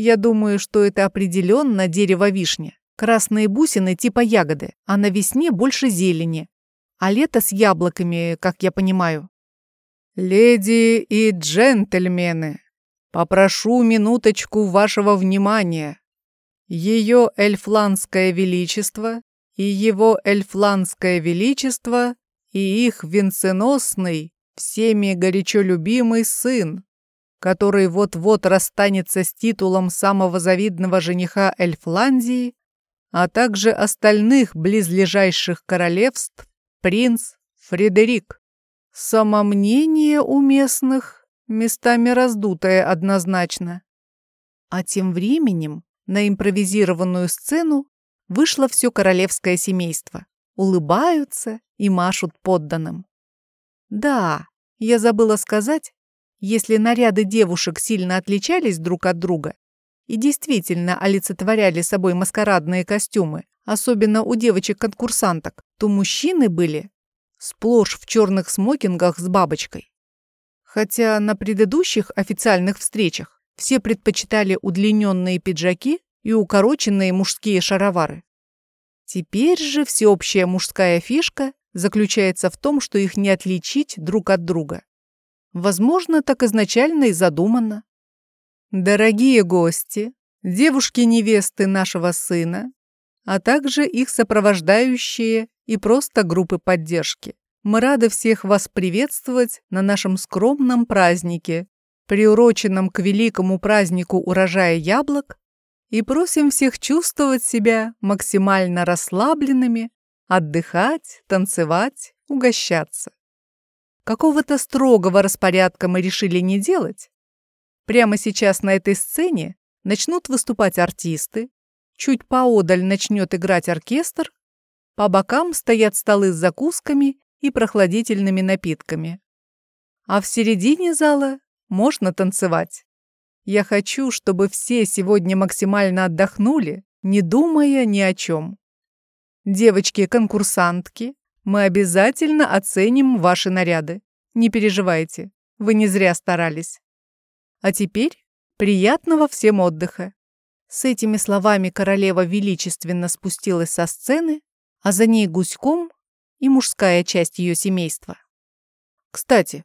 я думаю, что это определенно дерево вишня. Красные бусины типа ягоды, а на весне больше зелени. А лето с яблоками, как я понимаю. Леди и джентльмены, попрошу минуточку вашего внимания. Ее эльфландское величество и его эльфландское величество и их венценосный, всеми горячо любимый сын, который вот-вот расстанется с титулом самого завидного жениха Эльфландии, а также остальных близлежащих королевств, принц Фредерик. Самомнение местных местами раздутое однозначно. А тем временем на импровизированную сцену вышло все королевское семейство. Улыбаются и машут подданным. Да, я забыла сказать, если наряды девушек сильно отличались друг от друга и действительно олицетворяли собой маскарадные костюмы, особенно у девочек-конкурсанток, то мужчины были сплошь в черных смокингах с бабочкой. Хотя на предыдущих официальных встречах все предпочитали удлиненные пиджаки и укороченные мужские шаровары. Теперь же всеобщая мужская фишка заключается в том, что их не отличить друг от друга. Возможно, так изначально и задумано. Дорогие гости, девушки-невесты нашего сына, а также их сопровождающие и просто группы поддержки. Мы рады всех вас приветствовать на нашем скромном празднике, приуроченном к великому празднику урожая яблок, и просим всех чувствовать себя максимально расслабленными Отдыхать, танцевать, угощаться. Какого-то строгого распорядка мы решили не делать. Прямо сейчас на этой сцене начнут выступать артисты, чуть поодаль начнет играть оркестр, по бокам стоят столы с закусками и прохладительными напитками. А в середине зала можно танцевать. Я хочу, чтобы все сегодня максимально отдохнули, не думая ни о чем. Девочки-конкурсантки, мы обязательно оценим ваши наряды. Не переживайте, вы не зря старались. А теперь приятного всем отдыха. С этими словами королева величественно спустилась со сцены, а за ней гуськом и мужская часть ее семейства. Кстати,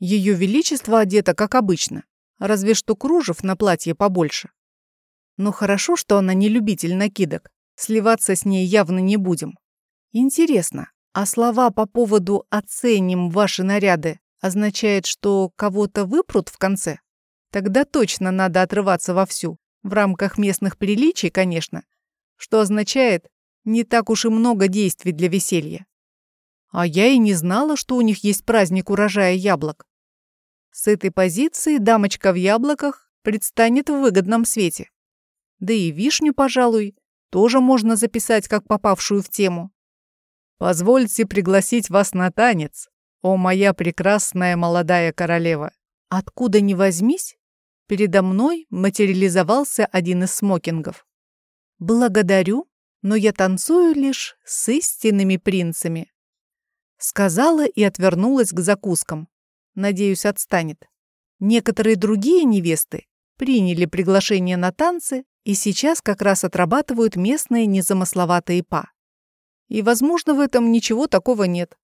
ее величество одета как обычно, разве что кружев на платье побольше. Но хорошо, что она не любитель накидок, Сливаться с ней явно не будем. Интересно, а слова по поводу «оценим ваши наряды» означает, что кого-то выпрут в конце? Тогда точно надо отрываться вовсю. В рамках местных приличий, конечно. Что означает, не так уж и много действий для веселья. А я и не знала, что у них есть праздник урожая яблок. С этой позиции дамочка в яблоках предстанет в выгодном свете. Да и вишню, пожалуй, тоже можно записать как попавшую в тему. «Позвольте пригласить вас на танец, о моя прекрасная молодая королева». Откуда ни возьмись, передо мной материализовался один из смокингов. «Благодарю, но я танцую лишь с истинными принцами», сказала и отвернулась к закускам. Надеюсь, отстанет. Некоторые другие невесты приняли приглашение на танцы и сейчас как раз отрабатывают местные незамысловатые па. И, возможно, в этом ничего такого нет.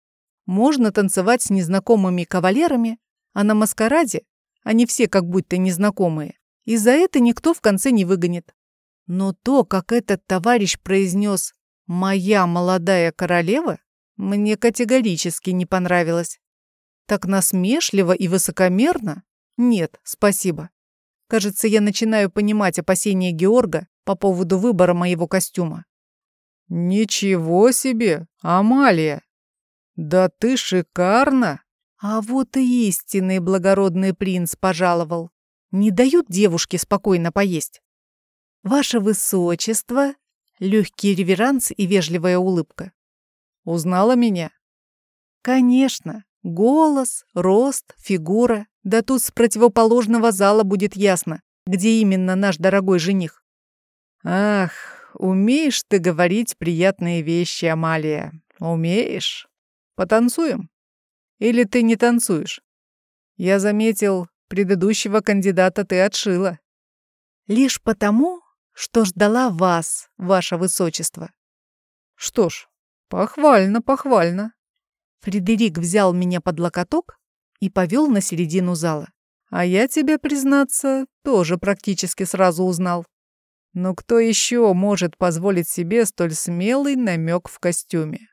Можно танцевать с незнакомыми кавалерами, а на маскараде Они все как будто незнакомые. И за это никто в конце не выгонит. Но то, как этот товарищ произнес «моя молодая королева», мне категорически не понравилось. Так насмешливо и высокомерно? Нет, спасибо. Кажется, я начинаю понимать опасения Георга по поводу выбора моего костюма. «Ничего себе, Амалия! Да ты шикарна!» А вот и истинный благородный принц пожаловал. Не дают девушке спокойно поесть. «Ваше высочество!» Легкий реверанс и вежливая улыбка. «Узнала меня?» «Конечно. Голос, рост, фигура. Да тут с противоположного зала будет ясно, где именно наш дорогой жених». «Ах, умеешь ты говорить приятные вещи, Амалия. Умеешь? Потанцуем? Или ты не танцуешь? Я заметил, предыдущего кандидата ты отшила». «Лишь потому, что ждала вас, ваше высочество». «Что ж, похвально, похвально». Фредерик взял меня под локоток и повел на середину зала. А я тебе, признаться, тоже практически сразу узнал. Но кто еще может позволить себе столь смелый намек в костюме?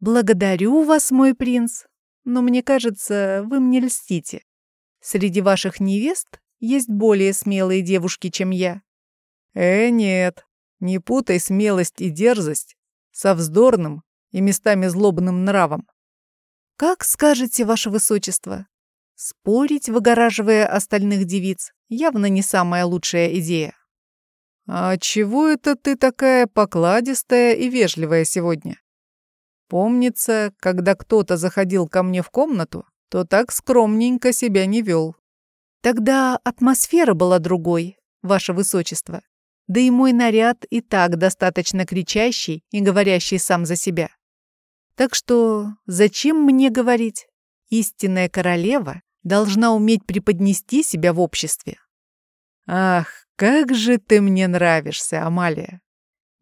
«Благодарю вас, мой принц, но мне кажется, вы мне льстите. Среди ваших невест есть более смелые девушки, чем я. Э, нет, не путай смелость и дерзость со вздорным и местами злобным нравом. Как скажете, ваше высочество? Спорить, выгораживая остальных девиц, явно не самая лучшая идея. А чего это ты такая покладистая и вежливая сегодня? Помнится, когда кто-то заходил ко мне в комнату, то так скромненько себя не вел. Тогда атмосфера была другой, ваше высочество. Да и мой наряд и так достаточно кричащий и говорящий сам за себя. Так что зачем мне говорить? Истинная королева должна уметь преподнести себя в обществе. Ах, как же ты мне нравишься, Амалия.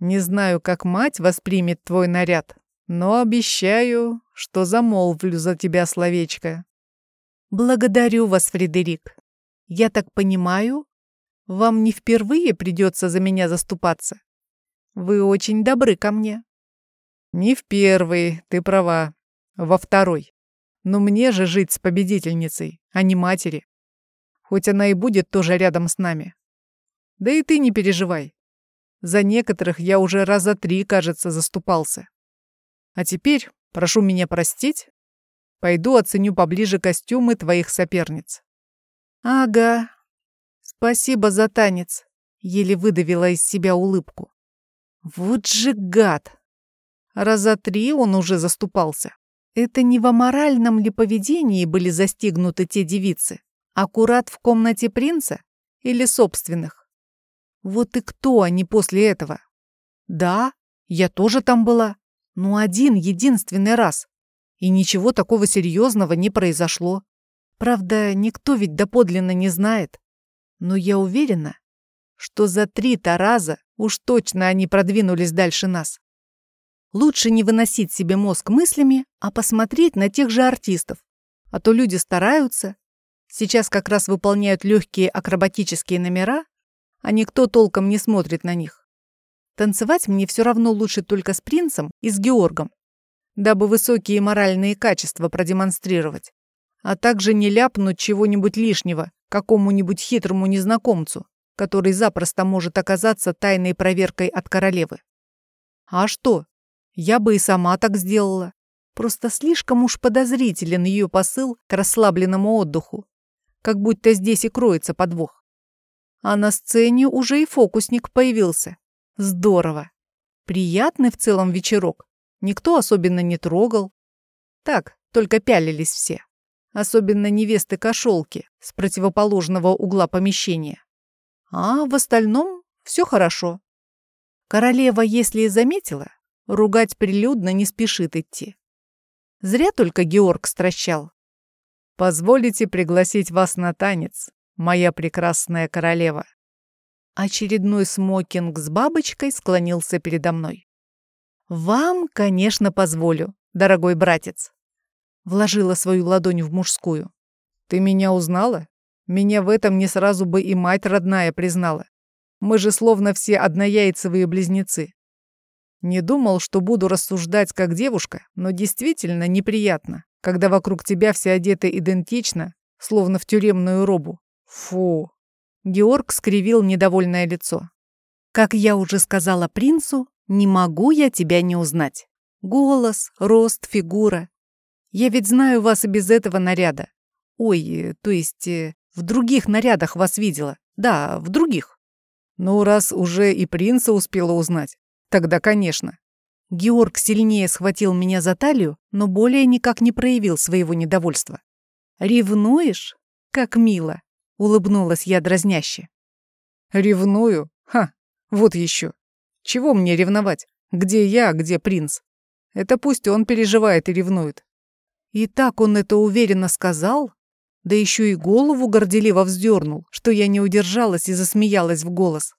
Не знаю, как мать воспримет твой наряд, но обещаю, что замолвлю за тебя словечко. Благодарю вас, Фредерик. Я так понимаю, вам не впервые придется за меня заступаться. Вы очень добры ко мне. Не в первый, ты права. Во второй. Но мне же жить с победительницей, а не матери. Хоть она и будет тоже рядом с нами. Да и ты не переживай. За некоторых я уже раза три, кажется, заступался. А теперь, прошу меня простить, пойду оценю поближе костюмы твоих соперниц. Ага, «Спасибо за танец», — еле выдавила из себя улыбку. «Вот же гад!» Раза три он уже заступался. Это не в аморальном ли поведении были застигнуты те девицы? Аккурат в комнате принца или собственных? Вот и кто они после этого? Да, я тоже там была, но один единственный раз. И ничего такого серьезного не произошло. Правда, никто ведь доподлинно не знает, но я уверена, что за три-то раза уж точно они продвинулись дальше нас. Лучше не выносить себе мозг мыслями, а посмотреть на тех же артистов. А то люди стараются, сейчас как раз выполняют легкие акробатические номера, а никто толком не смотрит на них. Танцевать мне все равно лучше только с принцем и с Георгом, дабы высокие моральные качества продемонстрировать, а также не ляпнуть чего-нибудь лишнего, какому-нибудь хитрому незнакомцу, который запросто может оказаться тайной проверкой от королевы. А что? Я бы и сама так сделала. Просто слишком уж подозрителен ее посыл к расслабленному отдыху. Как будто здесь и кроется подвох. А на сцене уже и фокусник появился. Здорово. Приятный в целом вечерок. Никто особенно не трогал. Так, только пялились все особенно невесты кошелки с противоположного угла помещения. А в остальном все хорошо. Королева, если и заметила, ругать прилюдно не спешит идти. Зря только Георг стращал. «Позволите пригласить вас на танец, моя прекрасная королева». Очередной смокинг с бабочкой склонился передо мной. «Вам, конечно, позволю, дорогой братец. Вложила свою ладонь в мужскую. «Ты меня узнала? Меня в этом не сразу бы и мать родная признала. Мы же словно все однояйцевые близнецы. Не думал, что буду рассуждать как девушка, но действительно неприятно, когда вокруг тебя все одеты идентично, словно в тюремную робу. Фу. Георг скривил недовольное лицо. Как я уже сказала принцу, не могу я тебя не узнать. Голос, рост, фигура. Я ведь знаю вас и без этого наряда. Ой, то есть э, в других нарядах вас видела. Да, в других. Ну, раз уже и принца успела узнать, тогда, конечно. Георг сильнее схватил меня за талию, но более никак не проявил своего недовольства. «Ревнуешь? Как мило!» — улыбнулась я дразняще. «Ревную? Ха, вот еще. Чего мне ревновать? Где я, где принц? Это пусть он переживает и ревнует». И так он это уверенно сказал, да еще и голову горделиво вздернул, что я не удержалась и засмеялась в голос.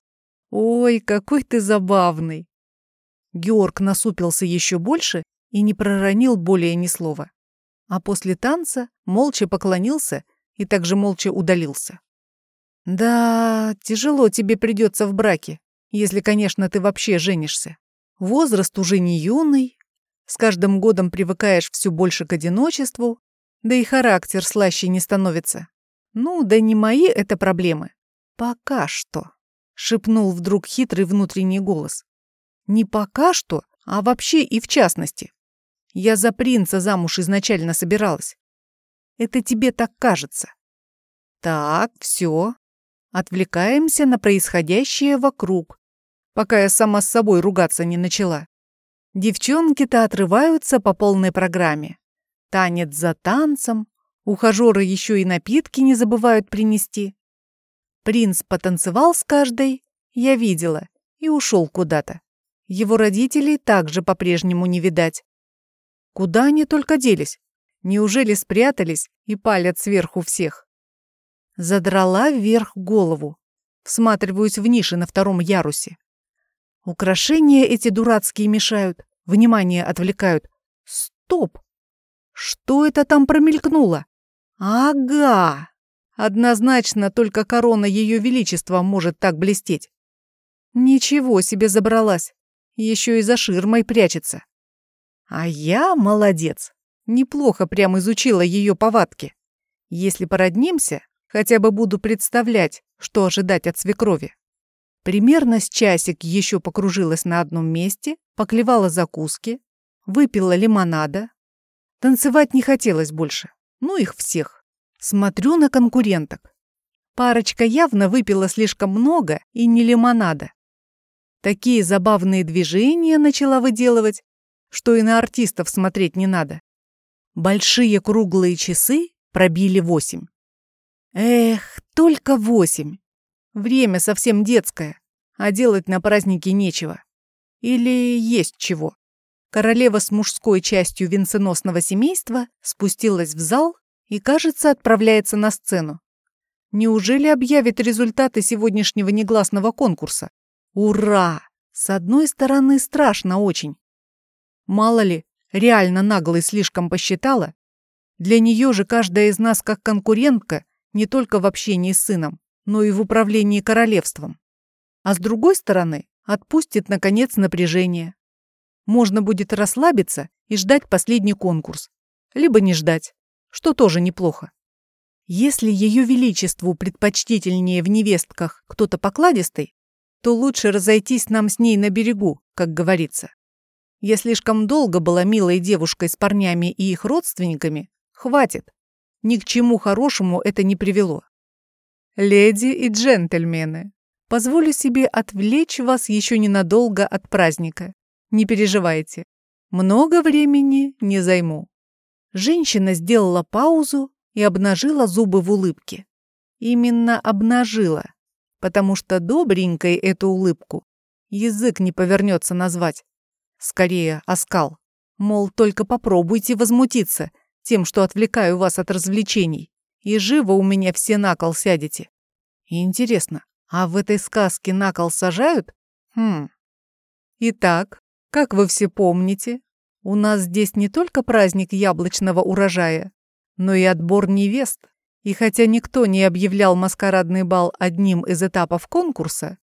«Ой, какой ты забавный!» Георг насупился еще больше и не проронил более ни слова. А после танца молча поклонился и также молча удалился. «Да, тяжело тебе придется в браке, если, конечно, ты вообще женишься. Возраст уже не юный, с каждым годом привыкаешь все больше к одиночеству, да и характер слаще не становится. Ну, да не мои это проблемы. Пока что, шепнул вдруг хитрый внутренний голос. Не пока что, а вообще и в частности. Я за принца замуж изначально собиралась. Это тебе так кажется. Так, все. Отвлекаемся на происходящее вокруг, пока я сама с собой ругаться не начала. Девчонки-то отрываются по полной программе. Танец за танцем, ухажеры еще и напитки не забывают принести. Принц потанцевал с каждой, я видела, и ушел куда-то. Его родителей также по-прежнему не видать. Куда они только делись? Неужели спрятались и палят сверху всех? Задрала вверх голову. Всматриваюсь в ниши на втором ярусе. Украшения эти дурацкие мешают, внимание отвлекают. Стоп! Что это там промелькнуло? Ага! Однозначно только корона Ее Величества может так блестеть. Ничего себе забралась. Еще и за ширмой прячется. А я молодец. Неплохо прям изучила ее повадки. Если породнимся, хотя бы буду представлять, что ожидать от свекрови. Примерно с часик еще покружилась на одном месте, поклевала закуски, выпила лимонада, Танцевать не хотелось больше. Ну их всех. Смотрю на конкуренток. Парочка явно выпила слишком много и не лимонада. Такие забавные движения начала выделывать, что и на артистов смотреть не надо. Большие круглые часы пробили восемь. Эх, только восемь. Время совсем детское, а делать на празднике нечего. Или есть чего. Королева с мужской частью венценосного семейства спустилась в зал и, кажется, отправляется на сцену. Неужели объявит результаты сегодняшнего негласного конкурса? Ура! С одной стороны, страшно очень. Мало ли, реально наглой слишком посчитала. Для нее же каждая из нас как конкурентка не только в общении с сыном, но и в управлении королевством. А с другой стороны, отпустит, наконец, напряжение, можно будет расслабиться и ждать последний конкурс. Либо не ждать, что тоже неплохо. Если Ее Величеству предпочтительнее в невестках кто-то покладистый, то лучше разойтись нам с ней на берегу, как говорится. Я слишком долго была милой девушкой с парнями и их родственниками. Хватит. Ни к чему хорошему это не привело. Леди и джентльмены, позволю себе отвлечь вас еще ненадолго от праздника. Не переживайте. Много времени не займу. Женщина сделала паузу и обнажила зубы в улыбке. Именно обнажила, потому что добренькой эту улыбку язык не повернется назвать. Скорее, оскал. Мол, только попробуйте возмутиться тем, что отвлекаю вас от развлечений, и живо у меня все на кол сядете. интересно, а в этой сказке на кол сажают? Хм. Итак, как вы все помните, у нас здесь не только праздник яблочного урожая, но и отбор невест. И хотя никто не объявлял маскарадный бал одним из этапов конкурса,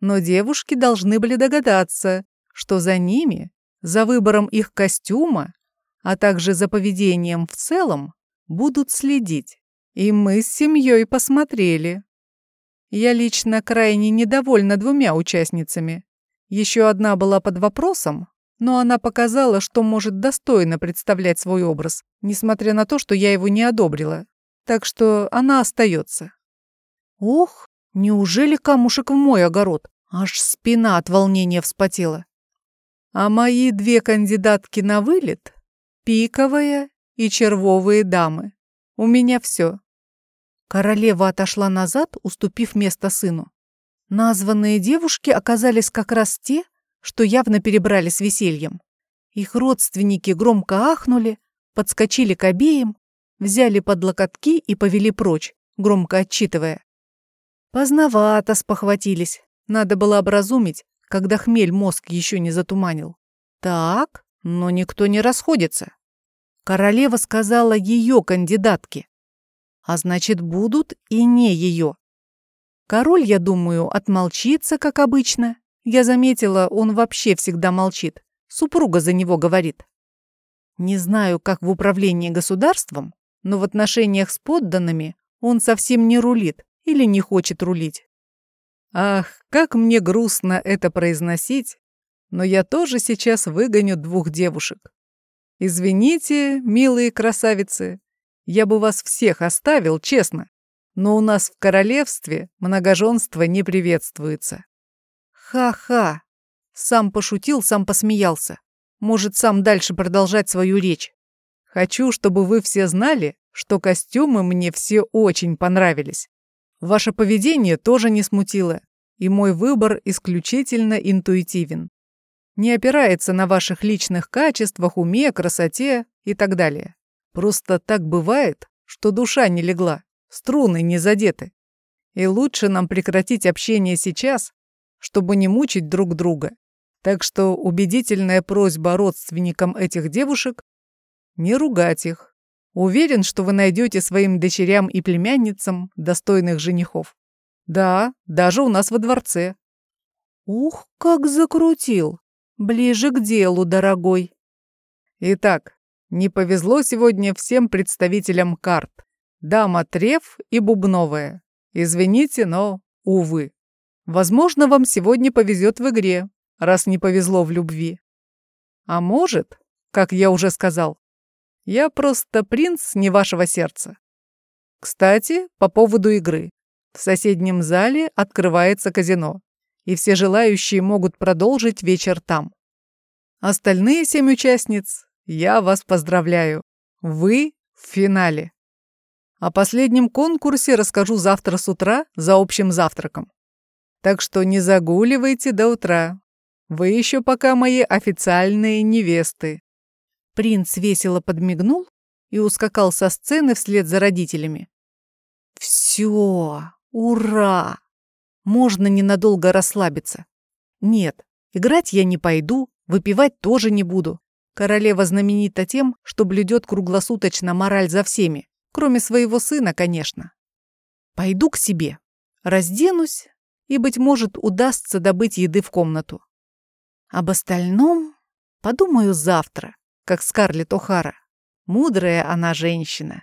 но девушки должны были догадаться, что за ними, за выбором их костюма, а также за поведением в целом, будут следить. И мы с семьей посмотрели. Я лично крайне недовольна двумя участницами. Еще одна была под вопросом, но она показала, что может достойно представлять свой образ, несмотря на то, что я его не одобрила. Так что она остается. Ох, неужели камушек в мой огород? Аж спина от волнения вспотела. А мои две кандидатки на вылет — пиковая и червовые дамы. У меня все. Королева отошла назад, уступив место сыну. Названные девушки оказались как раз те, что явно перебрали с весельем. Их родственники громко ахнули, подскочили к обеим, взяли под локотки и повели прочь, громко отчитывая. Поздновато спохватились. Надо было образумить, когда хмель мозг еще не затуманил. Так, но никто не расходится. Королева сказала ее кандидатке. А значит, будут и не ее. Король, я думаю, отмолчится, как обычно. Я заметила, он вообще всегда молчит. Супруга за него говорит. Не знаю, как в управлении государством, но в отношениях с подданными он совсем не рулит или не хочет рулить. Ах, как мне грустно это произносить, но я тоже сейчас выгоню двух девушек. Извините, милые красавицы, я бы вас всех оставил, честно, но у нас в королевстве многоженство не приветствуется. Ха-ха, сам пошутил, сам посмеялся. Может, сам дальше продолжать свою речь. Хочу, чтобы вы все знали, что костюмы мне все очень понравились. Ваше поведение тоже не смутило, и мой выбор исключительно интуитивен не опирается на ваших личных качествах, уме, красоте и так далее. Просто так бывает, что душа не легла, струны не задеты. И лучше нам прекратить общение сейчас, чтобы не мучить друг друга. Так что убедительная просьба родственникам этих девушек – не ругать их. Уверен, что вы найдете своим дочерям и племянницам достойных женихов. Да, даже у нас во дворце. Ух, как закрутил! Ближе к делу, дорогой. Итак, не повезло сегодня всем представителям карт. Дама Треф и Бубновая. Извините, но, увы. Возможно, вам сегодня повезет в игре, раз не повезло в любви. А может, как я уже сказал, я просто принц не вашего сердца. Кстати, по поводу игры. В соседнем зале открывается казино и все желающие могут продолжить вечер там. Остальные семь участниц, я вас поздравляю. Вы в финале. О последнем конкурсе расскажу завтра с утра за общим завтраком. Так что не загуливайте до утра. Вы еще пока мои официальные невесты. Принц весело подмигнул и ускакал со сцены вслед за родителями. Все, ура! можно ненадолго расслабиться. Нет, играть я не пойду, выпивать тоже не буду. Королева знаменита тем, что блюдет круглосуточно мораль за всеми, кроме своего сына, конечно. Пойду к себе, разденусь, и, быть может, удастся добыть еды в комнату. Об остальном подумаю завтра, как Скарлетт О'Хара. Мудрая она женщина.